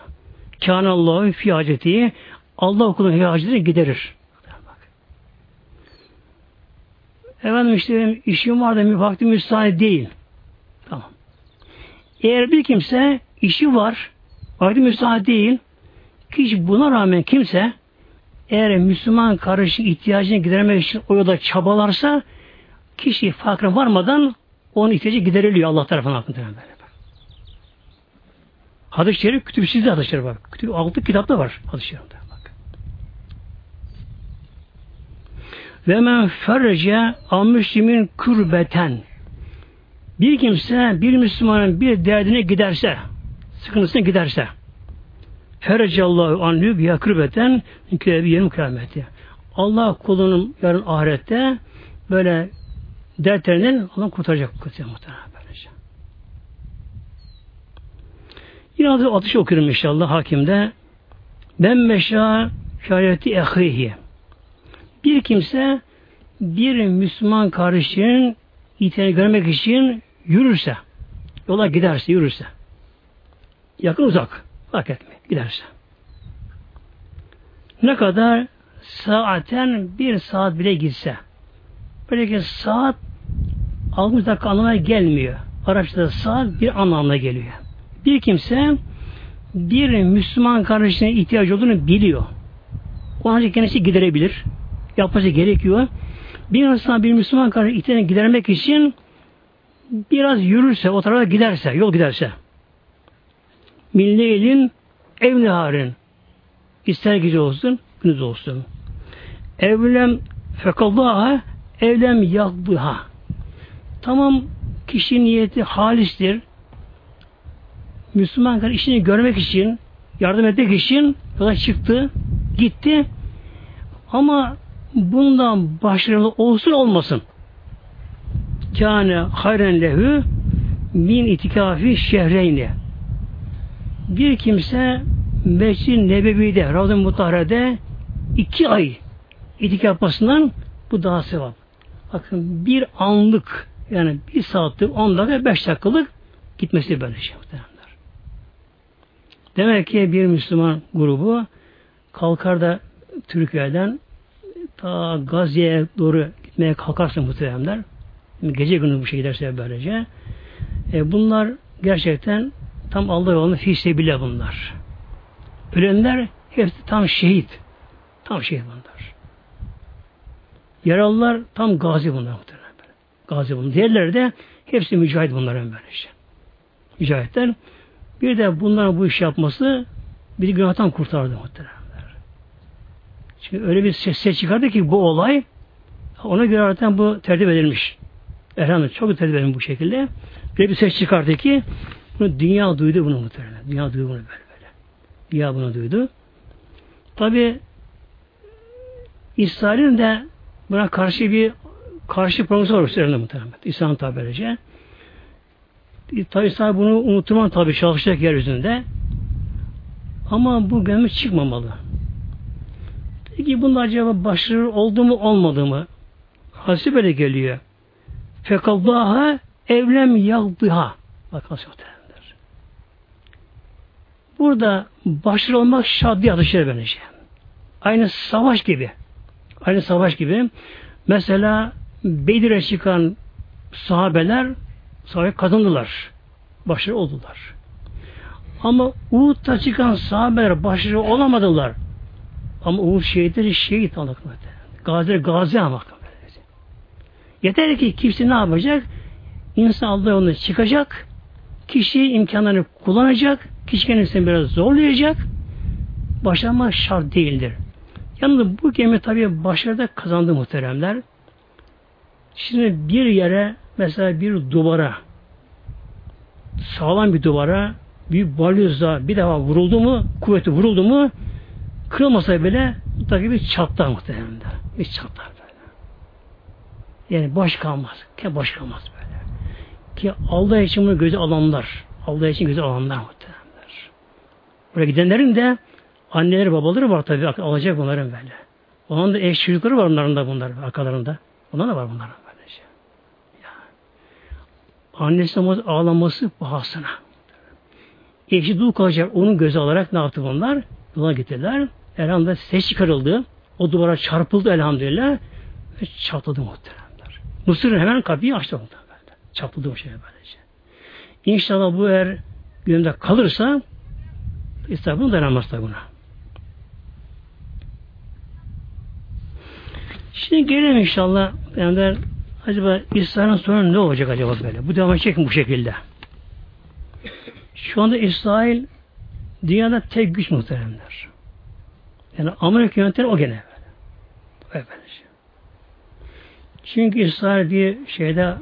kânallâhu fi haceti Allah okulun hacetini giderir. Efendim işte işim var da vaktim müsait değil. Tamam. Eğer bir kimse işi var, vakti müsait değil, kişi buna rağmen kimse eğer Müslüman kardeşin ihtiyacını gidermek için o yolda çabalarsa kişi farkına varmadan onun ihtiyacı gideriliyor Allah tarafından. Hadis-i Şerif kütüpsüzde hadis-i Şerif var. Kütüp, altı kitapta var hadis-i Şerif'te. Ve men ferrece an müslimin kürbeten bir kimse bir Müslümanın bir derdine giderse sıkıntısına giderse Ferrecallahu anlü biya kırbeten yerim kıyameti. Allah kulunun yarın ahirette böyle dertlerinden Allah kurtaracak muhtemelen böylece. Yine adı atışı okuyorum inşallah hakimde. Ben meşa şahiyeti ehihi. Bir kimse bir Müslüman kardeşinin ihtiyacını görmek için yürürse, yola giderse, yürürse, yakın uzak, fark etmiyor, giderse. Ne kadar saaten bir saat bile gitse, böyle ki saat 60 dakika anlamına gelmiyor. Araçta saat bir anlamına geliyor. Bir kimse bir Müslüman kardeşine ihtiyacı olduğunu biliyor. O ancak kendisi giderebilir. Yapması gerekiyor. Bir insan bir Müslüman kardeş ihtiyacını gidermek için biraz yürürse, o tarafa giderse, yol giderse Milleylin evniharin ister gece olsun, gündüz olsun. Evlem fekallaha evlem yakbıha tamam kişi niyeti halistir. Müslüman kardeş işini görmek için, yardım etmek için yola çıktı, gitti. Ama bundan başarılı olsun olmasın. Kâne hayren lehü min itikafi şehreyni. Bir kimse Mescid-i Nebevi'de, Ravza-i Mutahhare'de iki ay itikaf bu daha sevap. Bakın bir anlık yani bir saatlik, on dakika, beş dakikalık gitmesi böyle şey muhtemelenler. Demek ki bir Müslüman grubu kalkar da Türkiye'den ta Gazze'ye doğru gitmeye kalkarsa muhtemelenler gece günü bu şey giderse böylece e, bunlar gerçekten tam Allah yolunda fi bile bunlar. Ölenler hepsi tam şehit. Tam şehit bunlar. Yaralılar tam gazi bunlar. Gazi bunlar. Diğerleri de hepsi mücahit bunların böylece. Mücahitler. Bir de bunların bu iş yapması bir günahtan kurtardı muhtemelen. Çünkü öyle bir ses, ses çıkardı ki bu olay ona göre zaten bu tertip edilmiş. Elhamdülillah çok tertip edilmiş bu şekilde. Böyle bir ses çıkardı ki bunu dünya duydu bunu muhtemelen. Dünya duydu bunu böyle böyle. Dünya bunu duydu. Tabi İsrail'in de buna karşı bir karşı programı var üzerinde muhtemelen. İslam tabi böylece. Tabi İsrail bunu unutturman tabi çalışacak yeryüzünde. Ama bu gönlü çıkmamalı. Peki bunun acaba başarılı oldu mu olmadı mı? Hadisi böyle geliyor. Fekallaha evlem yaldıha. Bakın muhtemelenler. Burada başarılı olmak şart diye atışır böylece. Aynı savaş gibi. Aynı savaş gibi. Mesela Bedir'e çıkan sahabeler savaş kazandılar. Başarılı oldular. Ama Uhud'da çıkan sahabeler başarılı olamadılar. Ama Uhud şehitleri şehit anlatmadı. Gazi gazi ama. Yeter ki kimse ne yapacak? İnsan Allah yoluna çıkacak. Kişi imkanlarını kullanacak. Kişi kendisini biraz zorlayacak. Başarmak şart değildir. Yalnız bu gemi tabi başarıda kazandı muhteremler. Şimdi bir yere mesela bir duvara sağlam bir duvara bir balyozla bir defa vuruldu mu kuvveti vuruldu mu kırılmasa bile mutlaka bir çatlar muhtemelen. Bir çatlar böyle. Yani boş kalmaz. Ki boş kalmaz böyle. Ki Allah için bunu göze alanlar Allah için göze alanlar muhtemelenler. Buraya gidenlerin de anneleri babaları var tabi alacak bunların böyle. Onun da eş çocukları var onların da bunlar arkalarında. Onlar da var bunların. Annesi ağlaması bahasına. Eşi dul kalacak onun göze alarak ne yaptı bunlar? Yola gittiler. Elhamdülillah ses çıkarıldı. O duvara çarpıldı elhamdülillah. Ve çatladı muhteremler. Mısır hemen kapıyı açtı muhteremler. Çarpıldı o şey böylece. İnşallah bu eğer günümde kalırsa İslam'ın dayanamaz da buna. Şimdi gelelim inşallah. Yani acaba İsrail'in sonu ne olacak acaba böyle? Bu devam edecek mi bu şekilde? Şu anda İsrail dünyada tek güç muhteremler. Yani Amerika yöneteni o gene böyle. Çünkü İsrail bir şeyde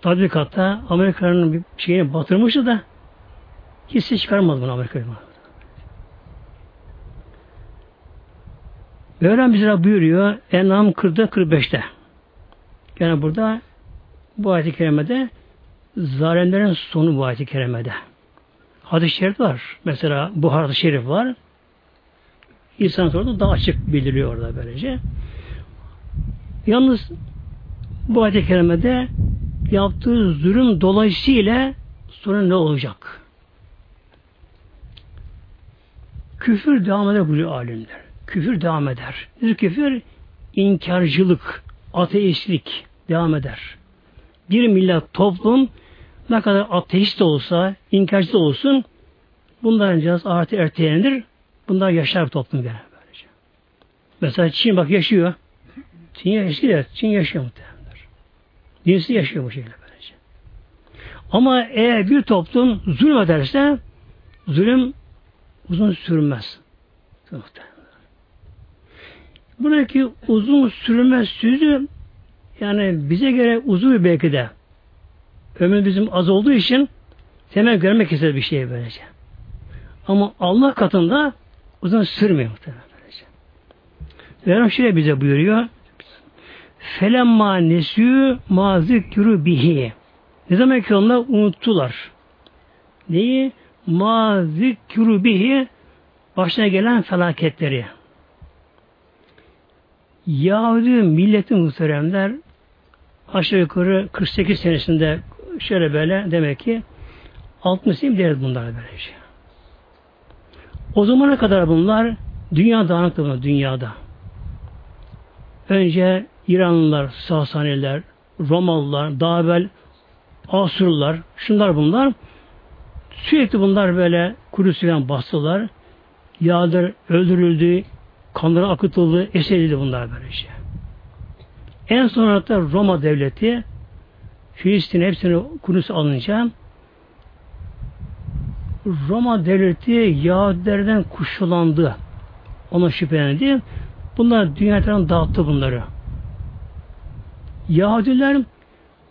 tatbikatta Amerika'nın bir şeyini batırmıştı da hiç ses çıkarmadı bunu Amerika'ya. Mevlam bize buyuruyor En'am 40'da 45'te. Yani burada bu ayet-i kerimede zalimlerin sonu bu ayet-i kerimede. Hadis-i şerif var. Mesela bu hadis-i şerif var. İnsan sorunu daha açık bildiriyor orada böylece. Yalnız bu ayet-i kerimede yaptığı zulüm dolayısıyla sonra ne olacak? Küfür devam eder buyuruyor alimler. Küfür devam eder. Nedir küfür? İnkarcılık, ateistlik devam eder. Bir millet toplum ne kadar ateist de olsa, inkarcı da olsun bunların cihaz artı ertelenir. Bunlar yaşar bir toplum gene böylece. Mesela Çin bak yaşıyor. Çin yaşıyor. Çin yaşıyor muhtemelen. Dinsiz yaşıyor bu şekilde böylece. Ama eğer bir toplum zulüm ederse zulüm uzun sürmez. Buradaki uzun sürmez sözü yani bize göre uzun belki de ömür bizim az olduğu için temel görmek ister bir şey böylece. Ama Allah katında uzun sürmüyor muhtemelen böylece. Mevlam şöyle bize buyuruyor. Felemma nesü ma zikru bihi. Ne zaman ki onlar unuttular. Neyi? Ma zikru bihi başına gelen felaketleri. Yahudi milletin muhteremler aşağı yukarı 48 senesinde şöyle böyle demek ki 60 sene deriz bunlar böyle şey. O zamana kadar bunlar dünya dağınıktı dünyada. Önce İranlılar, Sasaniler, Romalılar, daha evvel Asurlular, şunlar bunlar sürekli bunlar böyle Kudüs'ten bastılar. Yağdır öldürüldü, kanları akıtıldı, esedildi bunlar böyle şey. En sonra da Roma devleti Filistin hepsini Kudüs'e alınca Roma devleti Yahudilerden kuşulandı. Ona şüphelendi. Bunlar dünyadan dağıttı bunları. Yahudiler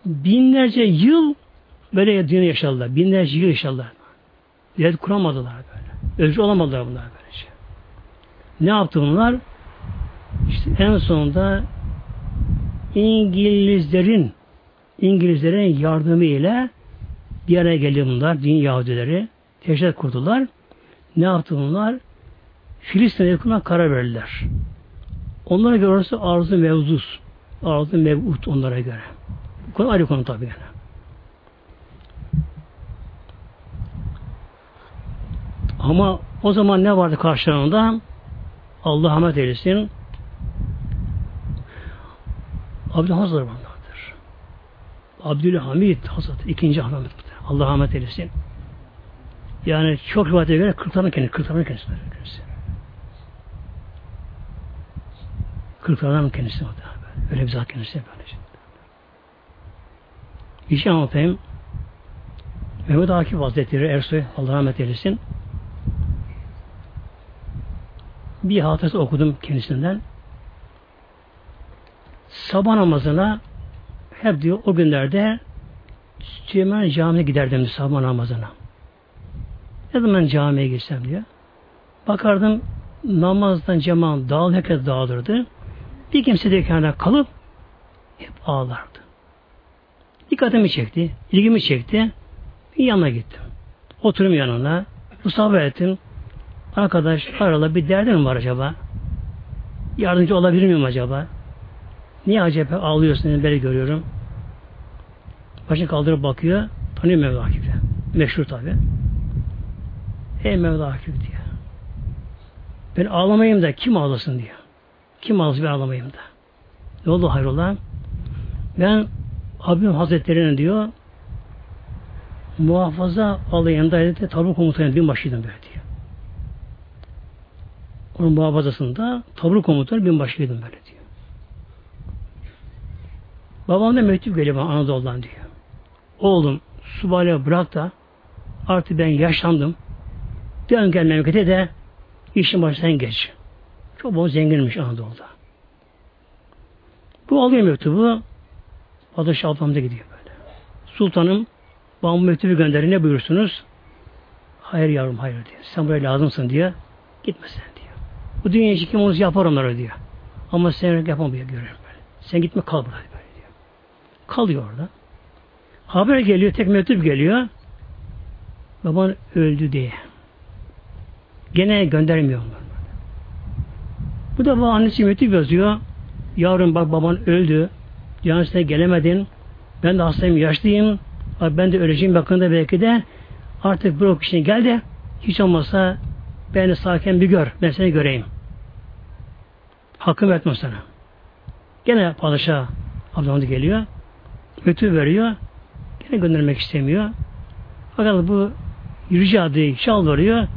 binlerce yıl böyle dünya yaşadılar. Binlerce yıl yaşadılar. Devlet kuramadılar böyle. Özgür olamadılar bunlar böylece. Ne yaptı bunlar? İşte en sonunda İngilizlerin İngilizlerin yardımı ile bir araya geldi bunlar, din Yahudileri. Teşekkür kurdular. Ne yaptı bunlar? Filistin'e yakına karar verdiler. Onlara göre orası arzu mevzus. Arzu mevut onlara göre. Bu konu ayrı konu tabi yani. Ama o zaman ne vardı karşılarında? Allah rahmet eylesin. Abdülhamid vardır. Abdülhamid Hazret, ikinci Hamid. Allah rahmet eylesin. Yani çok rivayete göre kırklarının kendisi, kırklarının kendisi. Kırklarının kendisi. Öyle bir zat kendisi. Bir şey anlatayım. Mehmet Akif Hazretleri Ersoy Allah rahmet eylesin. Bir hatırası okudum kendisinden. sabah namazına hep diyor o günlerde Süleyman camiye giderdim sabah namazına. Ne zaman camiye girsem diyor. Bakardım namazdan cemaat dağıl, herkes dağılırdı. Bir kimse de kenara kalıp hep ağlardı. Dikkatimi çekti, ilgimi çekti. Bir yanına gittim. Oturum yanına, musabah ettim. Arkadaş arala bir derdin var acaba? Yardımcı olabilir miyim acaba? Niye acaba ağlıyorsun? Böyle görüyorum. Başını kaldırıp bakıyor. Tanıyor Mevla Akif'i. Meşhur tabi. Ey Mevla Akif diyor. Ben ağlamayayım da kim ağlasın diyor. Kim ağlasın ben ağlamayayım da. Ne oldu hayrola? Ben abim hazretlerinin diyor muhafaza alayında tabu komutanı binbaşıydım böyle diyor. Onun muhafazasında tabur komutanı binbaşıydım böyle diyor. Babam da mektup geliyor bana Anadolu'dan diyor. Oğlum subaylığı bırak da artık ben yaşlandım. Dön gel memlekete de işin başından geç. Çok bol zenginmiş Anadolu'da. Bu alıyor mektubu. Padişah ablamda gidiyor böyle. Sultanım bana bu mektubu gönderin ne buyursunuz? Hayır yavrum hayır diyor. Sen buraya lazımsın diyor. Gitme sen diyor. Bu dünya için kim onu yapar onları diyor. Ama sen yapamıyor görüyorum böyle. Sen gitme kal burada böyle diyor. Kalıyor orada. Haber geliyor, tek mektup geliyor. Baban öldü diye. Gene göndermiyor onları. Bu defa annesi mektup yazıyor. Yarın bak baban öldü. Canisine gelemedin. Ben de hastayım, yaşlıyım. Ben de öleceğim yakında belki de. Artık bırak işine gel de hiç olmazsa beni sakin bir gör. Ben seni göreyim. Hakkım etmem sana. Gene padişah ablamız geliyor. Mektup veriyor. Gene göndermek istemiyor. Fakat bu rica şal veriyor.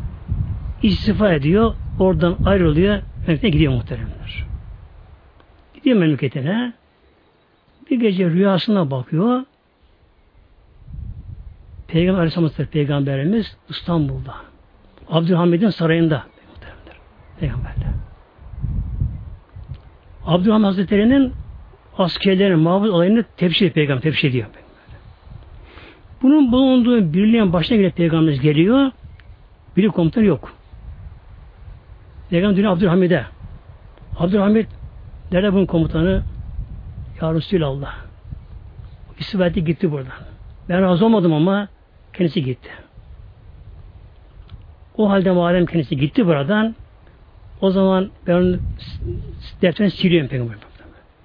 İstifa ediyor. Oradan ayrılıyor. Memlekete gidiyor muhteremler. Gidiyor memleketine. Bir gece rüyasına bakıyor. Peygamber Aleyhisselam Peygamberimiz İstanbul'da. Abdülhamid'in sarayında. Peygamberler. Abdülhamid Hazretleri'nin askerlerin mağbuz olayını tepsi peygamber tepsi ediyor. Bunun bulunduğu birliğin başına gelen peygamberimiz geliyor. Birlik komutanı yok. Peygamber dönüyor Abdülhamid'e. Abdülhamid nerede bunun komutanı? Ya Resulallah. İstifati gitti buradan. Ben razı olmadım ama kendisi gitti. O halde madem kendisi gitti buradan o zaman ben onun defterini siliyorum peygamber.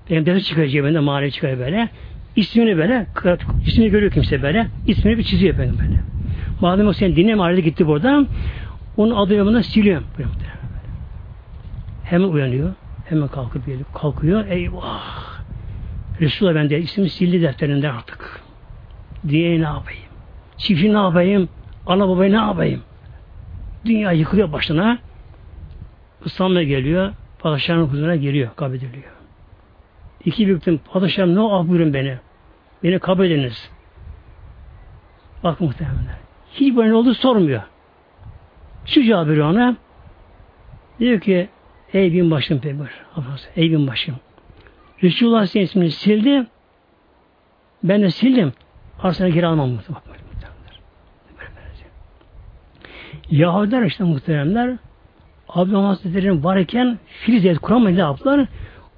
Benim defter çıkıyor cebinde mağaraya çıkıyor böyle. İsmini böyle, ismini görüyor kimse böyle. ismini bir çiziyor peygamber. Madem o senin dinleme ayrıldı gitti buradan onun adı yanına siliyorum. Hemen uyanıyor. Hemen kalkıp geliyor. Kalkıyor. Eyvah! Resulullah ben de ismi sildi defterinden artık. Diye ne yapayım? Çiftçi ne yapayım? Ana babayı ne yapayım? Dünya yıkılıyor başına. İstanbul'a geliyor. Padişahın huzuruna geliyor. Kabul ediliyor. İki büyüktüm. Padişahım ne ah buyurun beni. Beni kabul ediniz. Bak muhtemelen. Hiç böyle oldu sormuyor. Şu cevap veriyor ona. Diyor ki ey binbaşım peygamber. Ey binbaşım. Resulullah senin ismini sildi. Ben de sildim. Arsana geri almam muhtemelen. Yahudiler işte muhteremler Abdülhamid Hazretleri'nin varken Filiz devlet kuramayı ne yaptılar?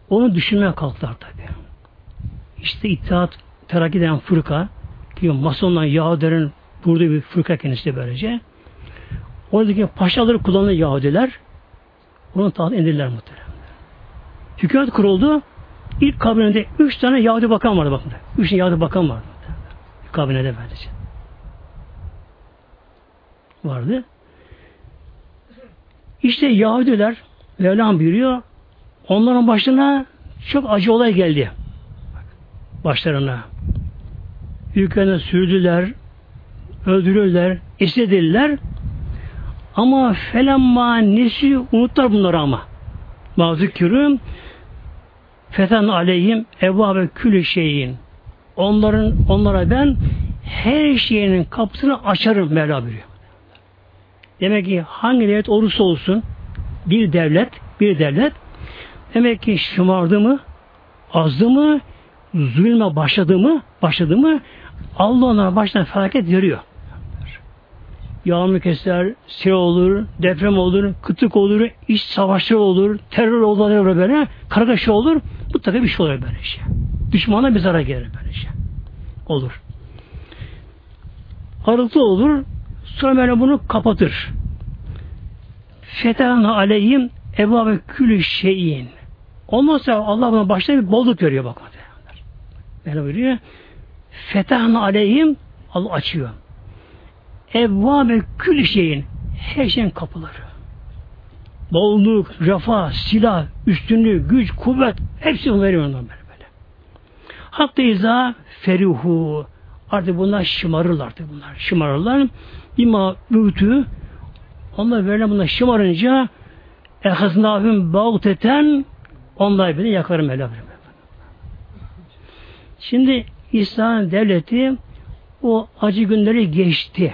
Onu düşünmeye kalktılar tabi. İşte İttihat Terakki denen fırka ki Masonlar Yahudilerin burada bir fırka kendisi de böylece. Oradaki paşaları kullanan Yahudiler onu taht indirdiler muhteremler. Hükümet kuruldu. İlk kabinede üç tane Yahudi bakan vardı bakın. Üç tane Yahudi bakan vardı. Kabinede böylece. Vardı. İşte Yahudiler Mevlam buyuruyor onların başına çok acı olay geldi. Başlarına. Ülkelerine sürdüler, öldürürler, istediler. Ama felemma nesi unutlar bunları ama. Mazikürüm feten aleyhim evvabe külü şeyin. Onların onlara ben her şeyinin kapısını açarım Mevla buyuruyor. Demek ki hangi devlet olursa olsun bir devlet, bir devlet demek ki şımardı mı, azdı mı, zulme başladı mı, başladı mı Allah onlara baştan felaket veriyor. Yağmur keser, sel olur, deprem olur, kıtlık olur, iç savaşları olur, terör olur böyle, kargaşa olur. Mutlaka bir şey olur böyle şey. Düşmana bir zarar gelir böyle şey. Olur. Arıtı olur, sonra böyle bunu kapatır. Fetahna aleyhim ebabe külü şeyin. Ondan sonra Allah buna başta bir bolluk veriyor bak. Böyle buyuruyor. Fetahna aleyhim Allah açıyor. Evvabe kül şeyin her şeyin kapıları. Bolluk, refah, silah, üstünlük, güç, kuvvet hepsi veriyor ondan böyle böyle. Hatta izah ferihu artık bunlar şımarırlar artık bunlar. Şımarırlar. İma ütü onlar böyle bunlar şımarınca ehasnâhüm bağteten onlar bile yakarım Mevla. Şimdi İslam devleti o acı günleri geçti.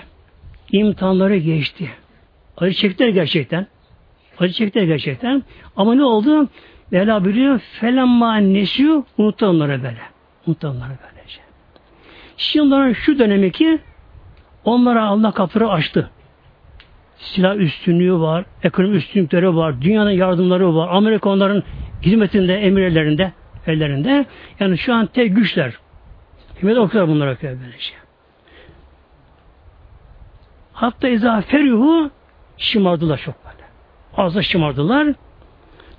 İmtihanları geçti. Acı çektiler gerçekten. Acı çektiler gerçekten. Ama ne oldu? Mevla biliyor. Felemma nesyu unuttu onları böyle. Unuttu böylece. Şimdi şu dönemi ki onlara Allah kapıları açtı. Silah üstünlüğü var, ekonomi üstünlükleri var, dünyanın yardımları var, Amerika onların hizmetinde, emirlerinde, ellerinde. Yani şu an tek güçler. Hikmet okuyor bunlara okuyor böylece. Hatta izaferihu şımardılar çok böyle. Da şımardılar.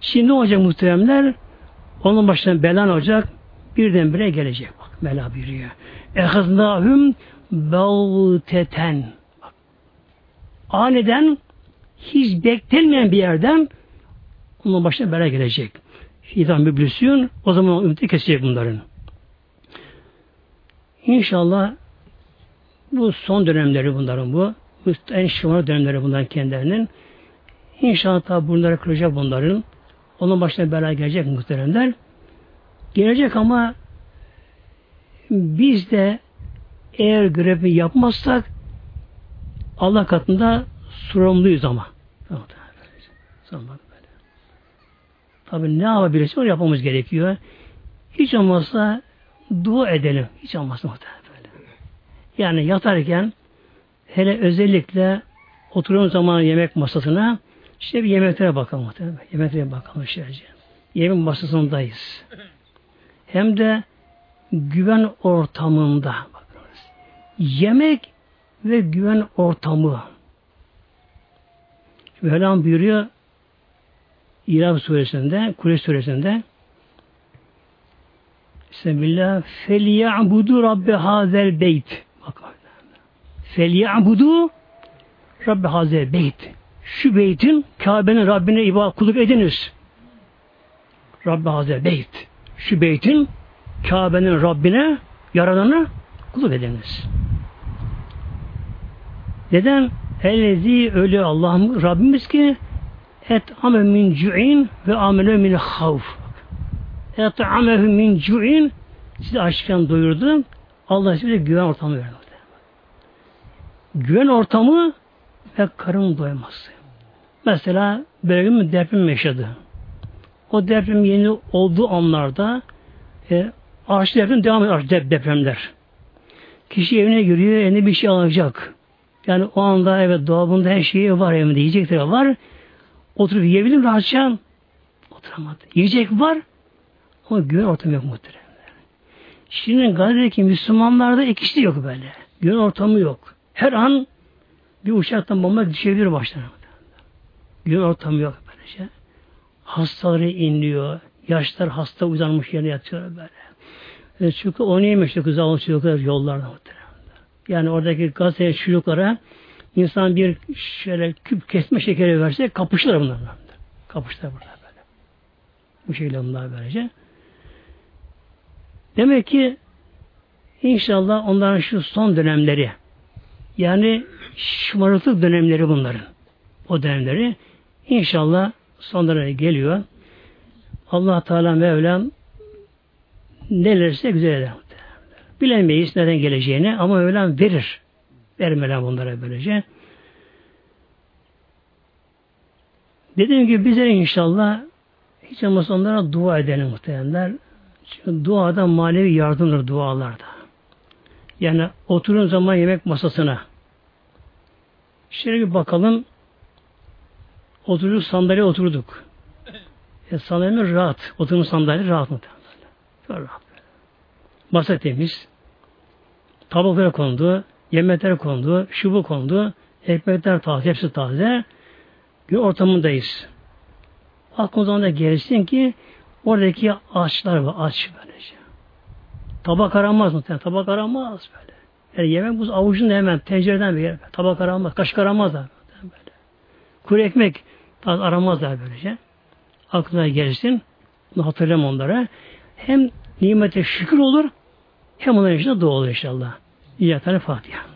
Şimdi ne olacak muhteremler? Onun başına belan olacak. Birdenbire gelecek Bela buyuruyor. Ehaznahum bağteten. Aniden hiç beklenmeyen bir yerden onun başına bela gelecek. İdam müblüsün o zaman ümidi kesecek bunların. İnşallah bu son dönemleri bunların bu. Bu en şımarık dönemleri bunların kendilerinin. İnşallah tabi bunları kıracak bunların. Onun başına bela gelecek muhteremler. Gelecek ama biz de eğer görevi yapmazsak Allah katında sorumluyuz ama. Tabi ne yapabiliriz onu yapmamız gerekiyor. Hiç olmazsa dua edelim. Hiç olmazsa böyle. Yani yatarken hele özellikle oturduğum zaman yemek masasına işte bir yemeklere bakalım. Yemeklere bakalım şöylece. Yemek masasındayız. Hem de güven ortamında. Yemek ve güven ortamı. Mevlam buyuruyor İlham suresinde, Kule suresinde Bismillah feliyabudu rabbe hazel beyt. Bak Feliyabudu rabbe hazel beyt. Şu beytin Kabe'nin Rabbine ibadet kulluk ediniz. Rabbe hazel beyt. Şu beytin Kabe'nin Rabbine yaradanı kulluk ediniz. Neden? Ellezi öyle Allah'ım Rabbimiz ki et ame min cu'in ve amele min havf. Et ame min cu'in sizi açken doyurdu. Allah size güven ortamı verdi. Güven ortamı ve karın doyması. Mesela bir deprem yaşadı. O deprem yeni olduğu anlarda e, ağaçlı deprem devam ediyor depremler. Kişi evine giriyor, eline bir şey alacak. Yani o anda evet dolabında her şeyi var evinde, yiyecekleri var. Oturup yiyebilir rahatça? Oturamadı. Yiyecek var ama güven ortamı yok muhtemelen. Şimdi Gazze'deki Müslümanlarda ikisi yok böyle. Güven ortamı yok. Her an bir uçaktan bomba düşebilir başlarına. Güven ortamı yok böylece. Hastaları inliyor. Yaşlar hasta uzanmış yerine yatıyor böyle. E çünkü onu yemiş kız almış çocuklar yollarda. Yani oradaki Gazze çocuklara insan bir şöyle küp kesme şekeri verse kapışırlar bunlar. Kapışırlar burada böyle. Bu şekilde bunlar böylece. Demek ki inşallah onların şu son dönemleri yani şımarıklık dönemleri bunların. O dönemleri inşallah son dönemleri geliyor. Allah Teala Mevlam nelerse güzel eder. Bilemeyiz neden geleceğini ama Mevlam verir. Vermeden bunlara böylece. Dediğim gibi bize inşallah hiç olmazsa onlara dua edelim muhtemelenler. Çünkü duada manevi yardımdır dualarda. Yani oturun zaman yemek masasına. Şöyle bir bakalım. Oturduk sandalye oturduk. E, sandalyemiz rahat. Oturma sandalye rahat mı? Böyle. Masa temiz. Tabaklara kondu. Yemekler kondu. Şu kondu. Ekmekler taze. Hepsi taze. Bir ortamındayız. Aklımızdan da gelsin ki oradaki ağaçlar var. Ağaç böylece. Tabak aranmaz mı? Tabak aranmaz böyle. Yani yemek buz avucunda hemen tencereden bir yer. Tabak aranmaz. Kaşık aranmaz da. Böyle. Kuru ekmek aramazlar böylece. Aklına gelsin. Bunu hatırlayalım onlara. Hem nimete şükür olur hem onların içinde dua olur inşallah. İyi Fatiha.